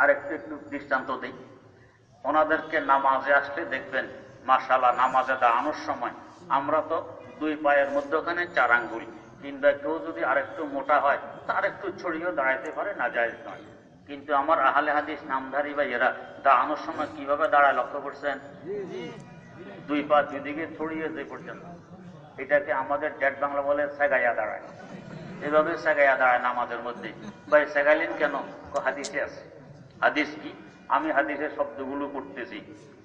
আর একটু একটু দৃষ্টান্ত দিই। ওনাদেরকে নামাজে আসলে দেখবেন মাসালা নামাজে দাঁড়ানোর সময় আমরা তো দুই পায়ের মধ্যখানে চার আঙ্গুল, কিংবা কেউ যদি আরেকটু মোটা হয়, তার একটু ছড়িয়েও দাঁড়াইতে পারে না যায় নয়। কিন্তু আমার আহলে হাদিস নামধারী বা এরা দাঁড়ানোর সময় কীভাবে দাঁড়ায় লক্ষ্য করছেন? দুই পা দুদিকে ছড়িয়ে যে পর্যন্ত। এটাকে আমাদের ডেট বাংলা বলে সেগাইয়া দাঁড়ায়। এভাবে সেগাইয়া দাঁড়ায় নামাজের মধ্যে। ভাই সেগাইলেন কেন? হাদিসে আছে। হাদিস কি? আমি হাদিসের শব্দগুলো করতেছি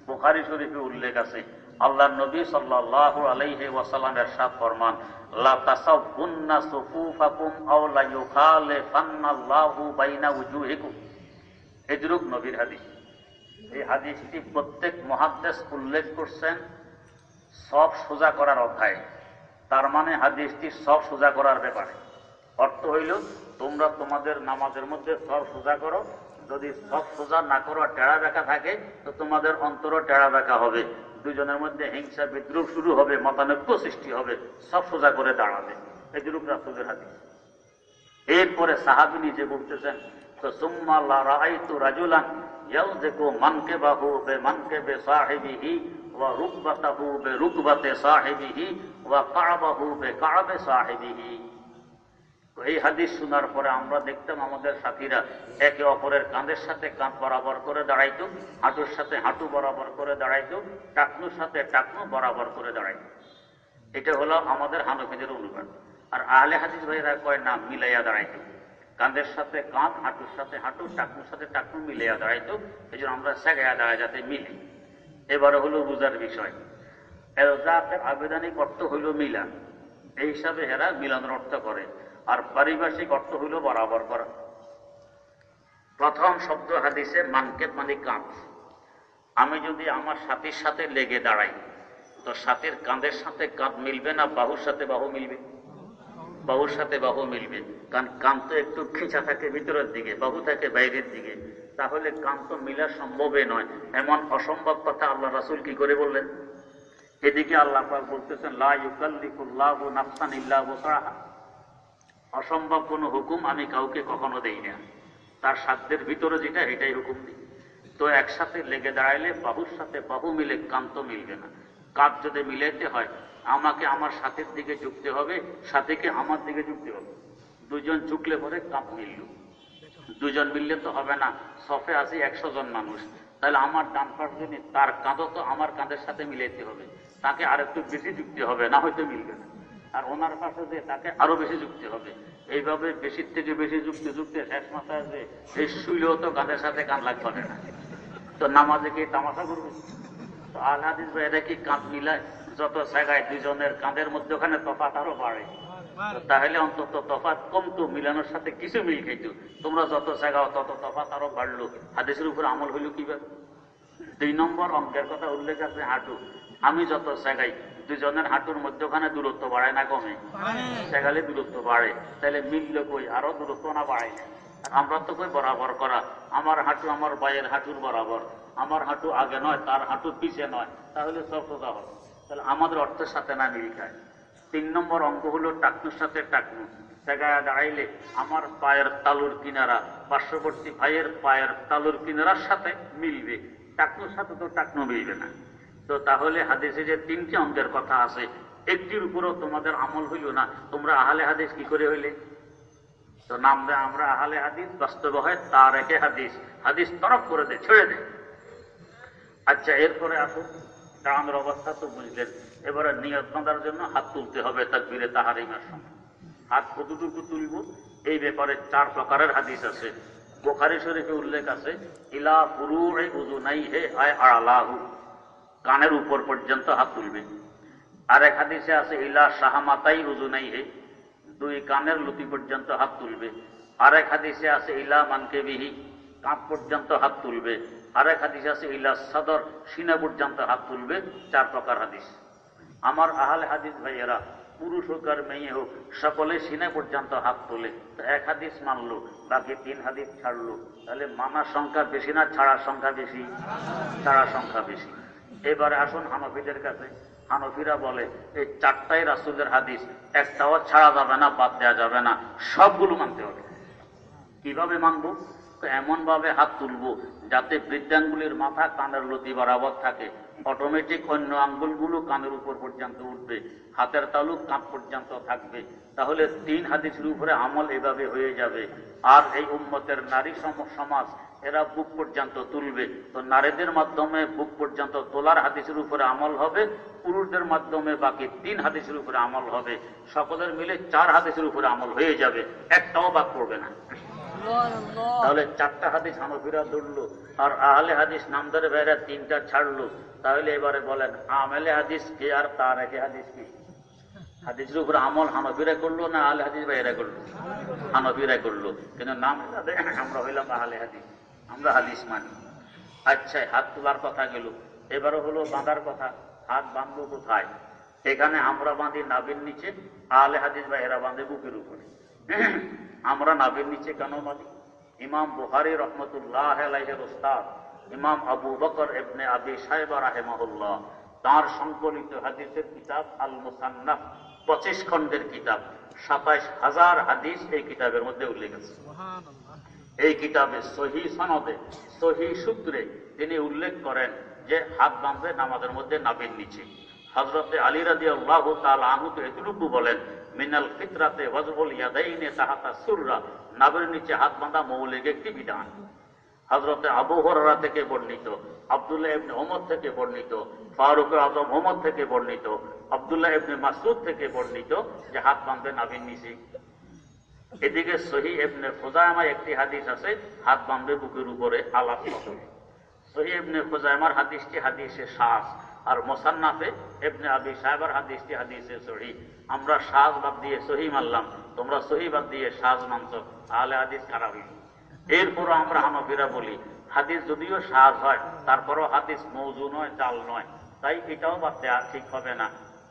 বুখারি শরীফে উল্লেখ আছে। আল্লাহ নবী সাল্লাহ আলাইহি ওয়াসাল্লাম এরশাদ ফরমান, লা তাসাবুন্না সুফুফাকুম আও লা ইউখালিফান্নাল্লাহু বাইনা উজুহিকুম। এদরুক নবীর হাদিস। এই হাদিসটি প্রত্যেক মহাদ্দেশ উল্লেখ করছেন সব সোজা করার অধ্যায়। তার মানে হাদিসটি সব সোজা করার ব্যাপারে। অর্থ হইল, তোমরা তোমাদের নামাজের মধ্যে সব সোজা করো। যদি সব সোজা না করো টেড়া বেঁকা থাকে, তো তোমাদের অন্তরও টেড়া বেঁকা হবে। দুজনের মধ্যে হিংসা, বিদ্রোহ শুরু হবে, মতানৈক্য সৃষ্টি হবে, সব সোজা করে দাঁড়াবে। এদিরূপ রাসুলের হাদিস। এরপরে সাহাবি নিজে বলতেছেন, তো সুম্মা লা রাআইতু রাজুলান ইয়ালজিকু মানকিবাহু বে মানকিবি সাহিবিহি ওয়া রুকবাতাহু বে রুকবাতে সাহিবিহি ওয়া কা'বাহু বে কা'বে সাহিবিহি। তো এই হাদিস শোনার পরে আমরা দেখতাম আমাদের সাথীরা একে অপরের কাঁধের সাথে কাঁধ বরাবর করে দাঁড়াইতো, হাঁটুর সাথে হাঁটু বরাবর করে দাঁড়াইতো টাকনুর সাথে টাকনু বরাবর করে দাঁড়াইতো। এটা হলো আমাদের হানফিদের অনুবাদ আর আহলে হাদিস ভাইরা কয়, না, মিলাইয়া দাঁড়াইতো। কাঁধের সাথে কাঁধ, হাঁটুর সাথে হাঁটু টাকুর সাথে টাকু মিলাইয়া দাঁড়াইতো। এই জন্য আমরা সেগাইয়া দাঁড়ায় যাতে মিলি। এবারে হলো বুঝার বিষয়। এজাতের আবেদনিক অর্থ হইল মিলান। এই হিসাবে এরা মিলানোর অর্থ করে। আর পারিভাষিক অর্থ হইল বরাবর করা। প্রথম শব্দ হাদিসে মানকেত মানে কাঁধ আমি যদি আমার সাথীর সাথে লেগে দাঁড়াই, তো সাথীর কাঁধের সাথে কাঁধ মিলবে না, বাহুর সাথে বাহু মিলবে? বাহুর সাথে বাহু মিলবে, কারণ কান তো একটু খিঁচা থাকে ভিতরের দিকে, বাহু থাকে বাইরের দিকে। তাহলে কান তো মিলা সম্ভবে নয়। এমন অসম্ভব কথা আল্লাহ রাসুল কি করে বললেন? এদিকে আল্লাহ বলতেছেন, লা ইউকাল্লিফুল্লাহু নাফসান ইল্লা ওয়াসাহা। অসম্ভব কোনো হুকুম আমি কাউকে কখনো দেই না। তার সাধ্যের ভিতরে যেটা, এটাই হুকুম দিই। তো একসাথে লেগে দাঁড়াইলে বাহুর সাথে বাহু মিলে কান্ত মিলবে না। কাঁধ যদি মিলাইতে হয়, আমাকে আমার সাথের দিকে ঝুঁকতে হবে, সাথীকে আমার দিকে ঝুঁকতে হবে। দুজন ঝুঁকলে পরে কাঁধ মিলল। দুজন মিললে তো হবে না, সফে আছে একশো জন মানুষ। তাহলে আমার ডান পাশ যিনি, তার কাঁধও তো আমার কাঁধের সাথে মিলাইতে হবে। তাকে আর একটু বেশি যুক্তি হবে, না হয়তো মিলবে না। আর ওনার পাশে যে তাকে আরও বেশি যুক্তি হবে। এইভাবে বেশির থেকে বেশি যুক্তি যুক্তি শেষ মাথায় যে এই শুইলেও তো কাঁধের সাথে কান লাগবে না। তো নামাজে কি তামাশা করবে? তো আল হাদিস কি কাঁধ মিলায়? যত জায়গায় দুজনের কাঁধের মধ্যে ওখানে তফাত আরও বাড়ে। তাহলে অন্তত তফাত কমতো মিলানোর সাথে কিছু মিল খাইত। তোমরা যত জায়গা তত তফাত আরও বাড়লো। হাদিসের উপর আমল হইল কীভাবে? দুই নম্বর অঙ্কের কথা উল্লেখ আছে হাঁটু। আমি যত জায়গায় দুজনের হাঁটুর মধ্যখানে দূরত্ব বাড়ায় না কমে? সেগালে দূরত্ব বাড়ে। তাহলে মিলল কই? আরও দূরত্ব না বাড়ায়? না আমরা তো কই বরাবর করা। আমার হাঁটু আমার বাইয়ের হাঁটুর বরাবর। আমার হাঁটু আগে নয় তার হাঁটু পিছে নয়। তাহলে সব সোজা হবে। তাহলে আমাদের অর্থের সাথে না মিল খায়। তিন নম্বর অঙ্ক হলো টাকনুর সাথে টাকনু। জায়গায় দাঁড়াইলে আমার পায়ের তালুর কিনারা পার্শ্ববর্তী ভাইয়ের পায়ের তালুর কিনারার সাথে মিলবে। টাকনুর সাথে তো টাকনু মিলবে না। তো তাহলে হাদিসে যে তিনটি অঙ্কের কথা আছে, একটির উপরও তোমাদের আমল হইল না, তোমরা আহলে হাদিস কি করে হইলে? তো নাম দেয় আমরা আহলে হাদিস, বাস্তব হয় তার একে হাদিস হাদিস তরফ করে দে, ছেড়ে দে। আচ্ছা এরপরে আসুন দাঁড়ানোর অবস্থা তো বুঝলেন, এবারে নিয়ত বাঁধার জন্য হাত তুলতে হবে তাকবিরে তাহারিমার সময়। হাত কতটুকু তুলব? এই ব্যাপারে চার প্রকারের হাদিস আছে। বোখারি শরীফে উল্লেখ আছে, ইলা পুরু উজু নাই হে আয় আড়ালাহু কানের উপর পর্যন্ত হাত তুলবে। আর এক হাদিসে আছে, ইলা শাহামাতাই নাই হে দুই কানের লুতি পর্যন্ত হাত তুলবে। আর এক হাদিসে আছে, ইলা মানকে বিহি কাঁধ পর্যন্ত হাত তুলবে। আর এক হাদিসে আছে, ইলা সদর সিনা পর্যন্ত হাত তুলবে। চার প্রকার হাদিস। আমার আহাল হাদিস ভাইয়েরা, পুরুষ হোক আর মেয়ে হোক, সকলে সিনে পর্যন্ত হাত তোলে। তো এক হাদিস মানলো, বাকি তিন হাদিস ছাড়লো। তাহলে মানার সংখ্যা বেশি না ছাড়ার সংখ্যা বেশি? ছাড়ার সংখ্যা বেশি। এবারে আসুন হানফিদের কাছে। হানফিরা বলে, এই চারটাই রাসুলের হাদিস একটাও ছাড়া যাবে না, বাদ দেওয়া যাবে না, সবগুলো মানতে হবে। কীভাবে মানব? তো এমন ভাবে হাত তুলব, যাতে বৃদ্ধাঙ্গুলির মাথা কানের লতি বরাবর থাকে। অটোমেটিক অন্য আঙ্গুলগুলো কানের উপর পর্যন্ত উঠবে, হাতের তালুক কাঁধ পর্যন্ত থাকবে। তাহলে তিন হাদিসের উপরে আমল এভাবে হয়ে যাবে। আর এই উম্মতের নারী সম- সমাজ এরা বুক পর্যন্ত তুলবে। তো নারীদের মাধ্যমে বুক পর্যন্ত তোলার হাদিসের উপরে আমল হবে, পুরুষদের মাধ্যমে বাকি তিন হাদিসের উপরে আমল হবে। সকলের মিলে চার হাদিসের উপরে আমল হয়ে যাবে। একটাও বাদ পড়বে না। তাহলে চারটা হাদিস হানফিরা ধরলো, আর আহলে হাদিস নামদারে ভাইরা তিনটা ছাড়লো। তাহলে এবারে বলেন, আমেলে হাদিস কে আর তার একে হাদিস কি? হাদিসের উপরে আমল হানফিরা করল না আহলে হাদিস ভাইরা করল? হানফিরা করল। কিন্তু নাম আমরা হইলাম আহলে হাদিস। আমরা হাদিস মানি। আচ্ছা হাত তোলার কথা গেল। এবারে হলো বাঁধার কথা। হাত বাঁধবো কোথায়? এখানে আমরা বাঁধি নাবির নিচে। আহলে হাদিস ভাইয়েরা বাঁধে বুকের উপরে। আমরা নাবির নিচে কেন বাঁধি? ইমাম বুহারি রহমতুল্লাহ ওস্তাদ ইমাম আবু বকর এবনে আবি সাহেবা রাহেমাহুল্লাহ, তাঁর সংকলিত হাদিসের কিতাব আল মুসান্নাফ পঁচিশ খণ্ডের কিতাব। সাতাইশ হাজার হাদিস এই কিতাবের মধ্যে উল্লেখ আছে। এই কিতাবে সহি সনদে, সহি সূত্রে তিনি উল্লেখ করেন যে হাত বাঁধবে নামাজের মধ্যে নাবির নিচে। হজরতে আলী রাজি আল্লাহ তাল আহু এতটুকু বলেন, মিনাল ফিতরাতে ওয়াজবুল ইয়াদাইনে তাহাতা সুররা নাবের নিচে হাত বাঁধা মৌলিক একটি বিধান। হজরতে আবু হরারা থেকে বর্ণিত, আবদুল্লাহ ইবনে ওমর থেকে বর্ণিত, ফারুক আজম ওমর থেকে বর্ণিত, আবদুল্লাহ ইবনে মাসুদ থেকে বর্ণিত যে হাত বাঁধবে নাবির নিচে। এদিকে সহি এবনে খোজায়মা একটি হাদিস আছে, হাত বাঁধবে বুকের উপরে আলাপ সহি এবনে খোজায়মার হাদিসটি হাদিসে শ্বাস আর মোসান্নাফে এবনে আবি সাহেবার হাদিসটি হাদিসে সহি আমরা শ্বাস বাদ দিয়ে সহি মানলাম, তোমরা সহি বাদ দিয়ে শ্বাস মানছ, তাহলে হাদিস খারাপ এরপরও আমরা হানফিরা বলি, হাদিস যদিও সাজ হয়, তারপরও হাদিস মৌজু নয়, চাল নয়, তাই এটাও বাদ দেওয়া ঠিক হবে না।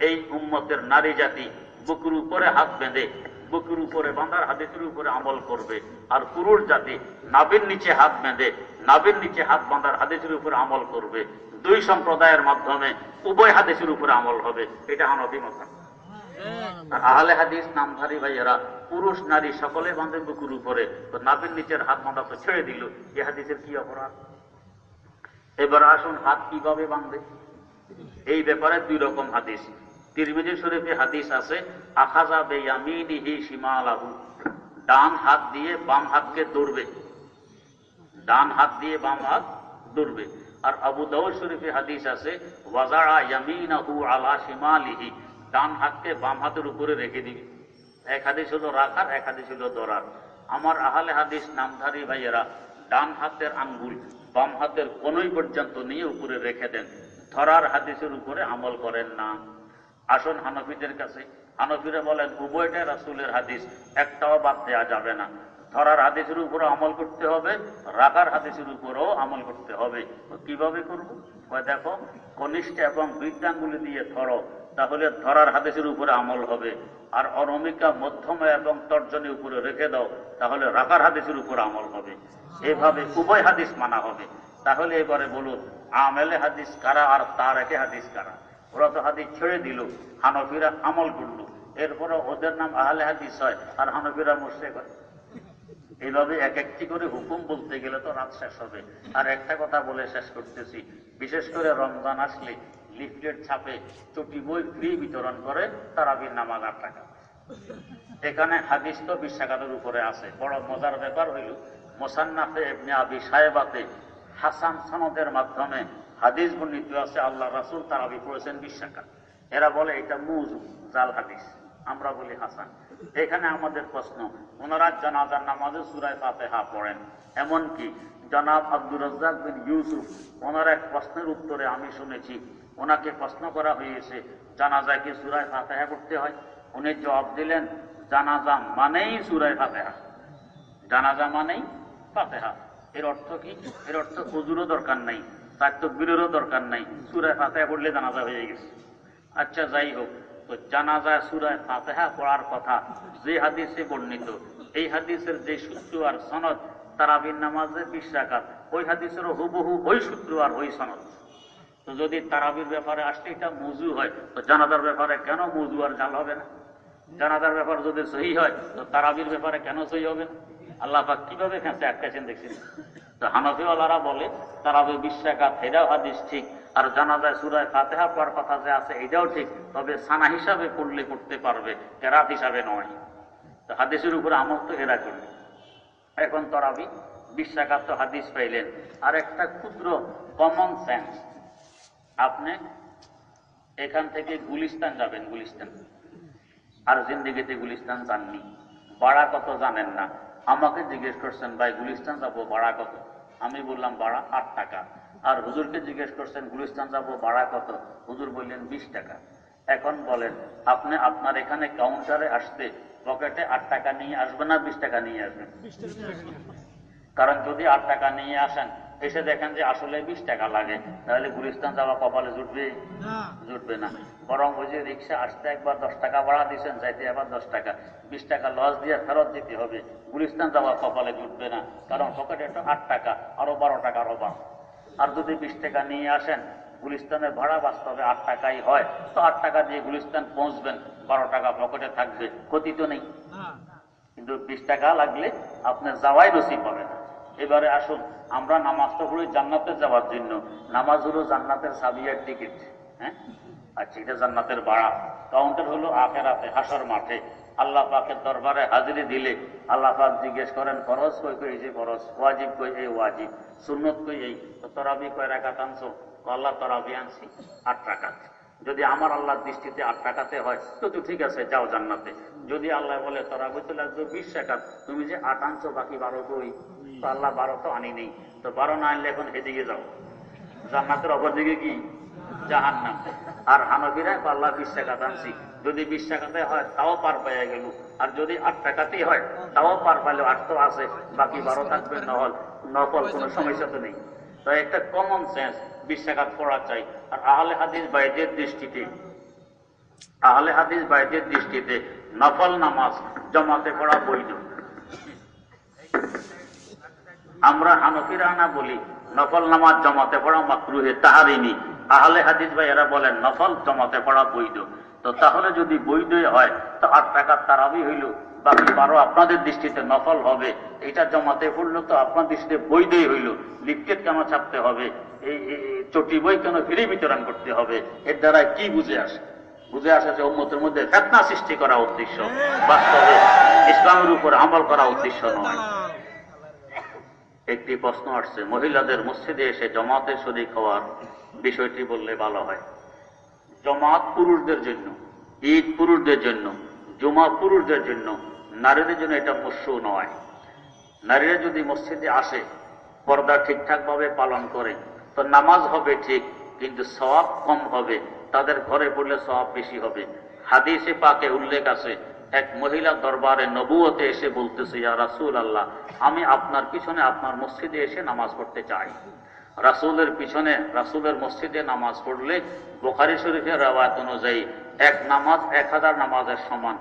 এই উম্মতের নারী জাতি বুকুর উপরে হাত বেঁধে বুকের উপরে বাঁধার হাদিসের উপরে আমল করবে। আর পুরুষ জাতি নাবির নিচে হাত বেঁধে নাবির নিচে হাত বাঁধার হাদিসের উপরে আমল করবে। দুই সম্প্রদায়ের মাধ্যমে উভয় হাদিসের উপরে আমল হবে। এটা হানবি মত আহলে হাদিস নামধারী ভাইয়েরা পুরুষ নারী সকলে বাঁধে বুকুর উপরে। তো নাবির নিচের হাত বাঁধা তো ছেড়ে দিল। এ হাদিসের কি অপরাধ? এবার আসুন হাত কীভাবে বাঁধবে এই ব্যাপারে দুই রকম হাদিস। তিরমিজি শরীফে হাদিস আছে, আখাজা বেয়ামিনিহি শিমালাহু। ডান হাত দিয়ে বাম হাতকে দৌড়বে। ডান হাত দিয়ে বাম হাত দৌড়বে। আর আবু দাউদ শরীফে হাদিস আছে ওয়াজারা ইয়ামিনাহু আলা শিমালিহি। ডান হাতকে বাম হাতের উপরে রেখে দিবি। এক হাদিস হলো রাখার, এক হাদিস হলো দরার আমার আহলে হাদিস নামধারী ভাইয়েরা, ডান হাতের আঙ্গুল বাম হাতের কোনই পর্যন্ত নিয়ে উপরে রেখে দেন। ধরার হাদিসের উপরে আমল করেন না। আসুন হানফিদের কাছে। হানফিরা বলেন, উভয়টাই রাসুলের হাদিস, একটাও বাদ দেওয়া যাবে না। ধরার হাদিসের উপরে আমল করতে হবে, রাখার হাদিসের উপরেও আমল করতে হবে। কীভাবে করব? দেখো, কনিষ্ঠ এবং বৃদ্ধাঙ্গুলি দিয়ে ধরো, তাহলে ধরার হাদিসের উপরে আমল হবে। আর অনমিকা মধ্যমা এবং তর্জনী উপরে রেখে দাও, তাহলে রাখার হাদিসের উপর আমল হবে। এভাবে উভয় হাদিস মানা হবে। তাহলে এবারে বলুন, আমেলে হাদিস কারা আর তার একে হাদিস কারা? ওরা তো হাদিস ছেড়ে দিল, হানফিরা আমল করল। এরপরে ওদের নাম আহলে হাদিস হয়, আর হানফিরা মুসে করে এইভাবে এক একটি করে হুকুম বলতে গেলে তো রাত শেষ হবে। আর একটা কথা বলে শেষ করতেছি, বিশেষ করে রমজান আসলে লিফলেট ছাপে চটি বই ফ্রি বিতরণ করে তারাবির নামাজ আট টাকা এখানে হাদিস তো বিশ্বাকাতের উপরে আছে। বড় মজার ব্যাপার হইল, মোসান্নাফে এমনি আবি সাহেবাতে হাসান সনদের মাধ্যমে হাদিস বর্ণিত আছে আল্লাহ রাসুল তারাবি পড়েছেন বিশ্বাকাত এরা বলে, এটা মুজু, জাল হাদিস। আমরা বলি, হাসান। এখানে আমাদের প্রশ্ন, ওনারা জানাজার নামাজে সুরায় ফাতেহা পড়েন। এমনকি জনাব আব্দুর রাজ্জাক বিন ইউসুফ, ওনার এক প্রশ্নের উত্তরে আমি শুনেছি, ওনাকে প্রশ্ন করা হয়েছে, জানাজায় কি সুরায় ফাতেহা করতে হয়? উনি জবাব দিলেন, জানাজা মানেই সুরায় ফাতেহা। জানাজা মানেই ফাতেহা। এর অর্থ কি? এর অর্থ হুজুরও দরকার নাই। তার তো তকবীরেরও দরকার নাই। সুরায় ফাতেহা পড়লে জানাজা হয়ে গেছে। আচ্ছা যাই হোক, তো জানাজায় সুরায় ফাতেহা পড়ার কথা যে হাদিসে বর্ণিত, এই হাদিসের যে সূত্র আর সনদ, তারাবির নামাজে বিশ রাকাত, ওই হাদিসেরও হুবহু ওই সূত্র আর ওই সনদ। তো যদি তারাবির ব্যাপারে আসলে এটা মজু হয়, তো জানাজার ব্যাপারে কেন মজু আর জাল হবে না? জানাজার ব্যাপার যদি সহি হয়, তো তারাবির ব্যাপারে কেন সহি হবে না? আল্লাহ কীভাবে ফেঁসে আটকাছেন দেখছেন? হানফিওয়ালারা বলে তারাবি বিশ্বাকাত এটাও হাদিস ঠিক। আর জানাজায় সুরায় ফাতেহা পড়ার কথা যে আছে, এটাও ঠিক। তবে সানা হিসাবে পড়লে করতে পারবে, কেরাত হিসাবে নয়। তো হাদিসের উপরে আমল তো এরা করবে। এখন তরাবি বিশ্বাকাত তো হাদিস পাইলেন। আর একটা ক্ষুদ্র কমন সেন্স আপনি এখান থেকে গুলিস্তান যাবেন, গুলিস্তান। আর জিন্দিগিতে গুলিস্তান যাননি। বাড়া কত জানেন না। আমাকে জিজ্ঞেস করছেন ভাই গুলিস্তান যাব ভাড়া কত? আমি বললাম ভাড়া আট টাকা। আর হুজুরকে জিজ্ঞেস করছেন গুলিস্তান যাব ভাড়া কত? হুজুর বললেন বিশ টাকা। এখন বলেন আপনি আপনার এখানে কাউন্টারে আসতে পকেটে আট টাকা নিয়ে আসবেন না বিশ টাকা নিয়ে আসবেন? কারণ যদি আট টাকা নিয়ে আসেন এসে দেখেন যে আসলে বিশ টাকা লাগে। তাহলে গুলিস্তান যাওয়া কপালে জুটবে জুটবে না। বরং ওই যে রিক্সা আসতে একবার দশ টাকা ভাড়া দিয়েছেন যাইতে আবার দশ টাকা। বিশ টাকা লস দিয়ে ফেরত দিতে হবে। গুলিস্তান যাওয়ার কপালে জুটবে না কারণ পকেটে একটা আট টাকা আরও বারো টাকা আরও আর যদি বিশ টাকা নিয়ে আসেন গুলিস্তানের ভাড়া বাস্তবে আট টাকাই হয়। তো আট টাকা দিয়ে গুলিস্তান পৌঁছবেন বারো টাকা পকেটে থাকবে ক্ষতি তো নেই। কিন্তু বিশ টাকা লাগলে আপনার যাওয়াই নসিব হবে না। এবারে আসুন আমরা নামাজটা পড়ি জান্নাতে যাওয়ার জন্য। নামাজ হলো জান্নাতের সাবিয়ার টিকিট হ্যাঁ? আচ্ছা এটা জান্নাতের বাড়া। কাউন্টার হলো আখেরাতে, হাসর মাঠে। আল্লাহ পাকের দরবারে হাজিরি দিলে আল্লাহ পাক জিজ্ঞেস করেন, ফরজ কই কই যে ফরজ? ওয়াজিব কই? এই ওয়াজিব। সুন্নত কই এই? তরাবি কয় রাখাত আনছো? আল্লাহ তরাবি আনছি আট রাকাত। যদি আমার আল্লাহর দৃষ্টিতে আট টাকাতে হয়, তো তো ঠিক আছে, যাও জান্নাতে। যদি আল্লাহ বলে তোরা বইতে লাগবে বিশ টাকাত তুমি যে আট আনছো, বাকি বারো কই তো আল্লাহ বারো তো আনি নেই। তো বারো না আনলে এখন এদিকে যাও। জান্নাতের অপর দিকে কি? জাহান নাম আর হানফিরা আল্লাহ বিশ টাকাতে আনছি। যদি বিশ টাকাতে হয়, তাও পার পাইয়া গেল। আর যদি আট টাকাতেই হয়, তাও পার পাইলে আট তো আছে, বাকি বারো থাকবে নহল। নকল কোনো সমস্যা তো নেই। তো একটা কমন সেন্স বিশ টাকাত পড়া চাই। আর আহলে হাদিস বাইদের দৃষ্টিতে, আহলে হাদিস বাইদের দৃষ্টিতে নফল নামাজ জমাতে পড়া বৈধ। আমরা হানফিরা না বলি, নফল নামাজ জমাতে পড়া মাকরুহে তাহারিনি আহলে হাদিস ভাই এরা বলেন, নফল জমাতে পড়া বৈধ। তো তাহলে যদি বৈধই হয়, তো আট টাকার তারাবি হইল। বাকি বারো আপনাদের দৃষ্টিতে নফল হবে। এটা জমাতে পড়ল তো আপনার দৃষ্টিতে বৈধই হইল। লিফটেড কেন ছাপতে হবে? এই চটি বই কেন ফিরে বিতরণ করতে হবে? এর দ্বারা কি বুঝে আসে? বুঝে আসে যে উম্মতের মধ্যে ফেতনা সৃষ্টি করা উদ্দেশ্য। বাস্তবে ইসলামের উপর আমল করা উদ্দেশ্য নয়। একটি প্রশ্ন আসছে, মহিলাদের মসজিদে এসে জমাতে শরিক হওয়ার বিষয়টি বললে ভালো হয়। জমাত পুরুষদের জন্য, ঈদ পুরুষদের জন্য, জমা পুরুষদের জন্য নারীদের জন্য এটা মস্যু নয়। নারীরা যদি মসজিদে আসে, পর্দা ঠিকঠাক ভাবে পালন করে, তো নামাজ হবে ঠিক, কিন্তু সওয়াব কম হবে, তাদের ঘরে পড়লে সওয়াব বেশি হবে। হাদিসে পাকে উল্লেখ আছে, এক মহিলা দরবারে নবুয়তে এসে বলতেছে, ইয়া রাসূল আল্লাহ আমি আপনার পিছনে আপনার মসজিদে এসে নামাজ পড়তে চাই। রাসূলের পিছনে, রাসূলের মসজিদে নামাজ পড়লে বোখারি শরীফের রাওয়াত অনুযায়ী এক নামাজ এক হাজার নামাজের সমান।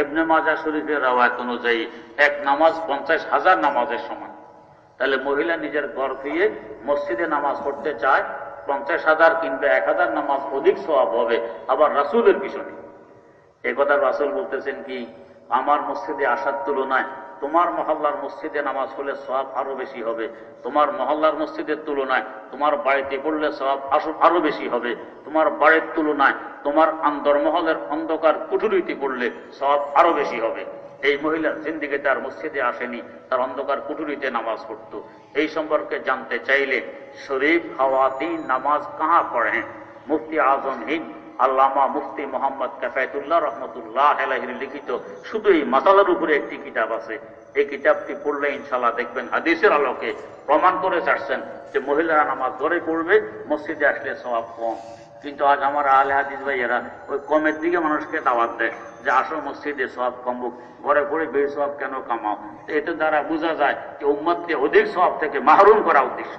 এবনে মাজা শরীফের রাওয়াত অনুযায়ী এক নামাজ পঞ্চাশ হাজার নামাজের সমান। তাহলে মহিলা নিজের ঘর ফিরে মসজিদে নামাজ পড়তে চায়, পঞ্চাশ হাজার কিংবা এক হাজার নামাজ অধিক সওয়াব হবে আবার রাসূলের পিছনে। এ কথা রাসূল বলতেছেন কি, আমার মসজিদে আসার তুলনায় তোমার মহল্লার মসজিদে নামাজ পড়লে সওয়াব আরও বেশি হবে। তোমার মহল্লার মসজিদের তুলনায় তোমার বাড়িতে পড়লে সওয়াব আসো- আরও বেশি হবে। তোমার বাড়ির তুলনায় তোমার আন্তর্মহলের অন্ধকার কুঠুরিতে পড়লে সওয়াব আরও বেশি হবে। এই মহিলা জিন্দিগি তার মসজিদে আসেনি, তার অন্ধকার কুঠুরিতে নামাজ পড়তো। এই সম্পর্কে জানতে চাইলে শরীফ হাওয়াতি নামাজ কাহা পড়ে মুফতি আজম হিন্দ আল্লামা মুফতি মোহাম্মদ কাফায়তুল্লাহ রহমতুল্লাহ আলাহির লিখিত শুধু এই মাসালার উপরে একটি কিতাব আছে। এই কিতাবটি পড়লে ইনশাল্লাহ দেখবেন হাদিসের আলোকে প্রমাণ করে চাচ্ছেন যে মহিলারা নামাজ ধরে পড়বে মসজিদে আসলে সবাব কম। কিন্তু আজ আমার আলে হাদিস ভাইয়েরা ওই কমের দিকে মানুষকে দাওয়াত দেয় যে আসো মসজিদে সব কমুক ঘরে পড়ে বেশ সব কেন কামাও? এটা দ্বারা বোঝা যায় যে উম্মতকে অধিক সব থেকে মাহরুম করা উদ্দেশ্য।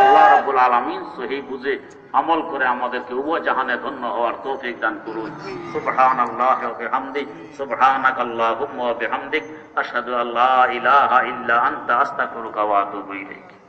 আল্লাহ রাবুল আলমিন সহি বুঝে আমল করে আমাদেরকে উভয় জাহানে ধন্য হওয়ার তৌফিক দান করুন। সুবহান আল্লাহ বিহামদিক সুবহানাক আল্লাহুম্মা বিহামদিক আশহাদু আল্লা ইলাহা ইল্লা আনতা, আস্তাগফিরুকা ওয়া আতুবু ইলাইক।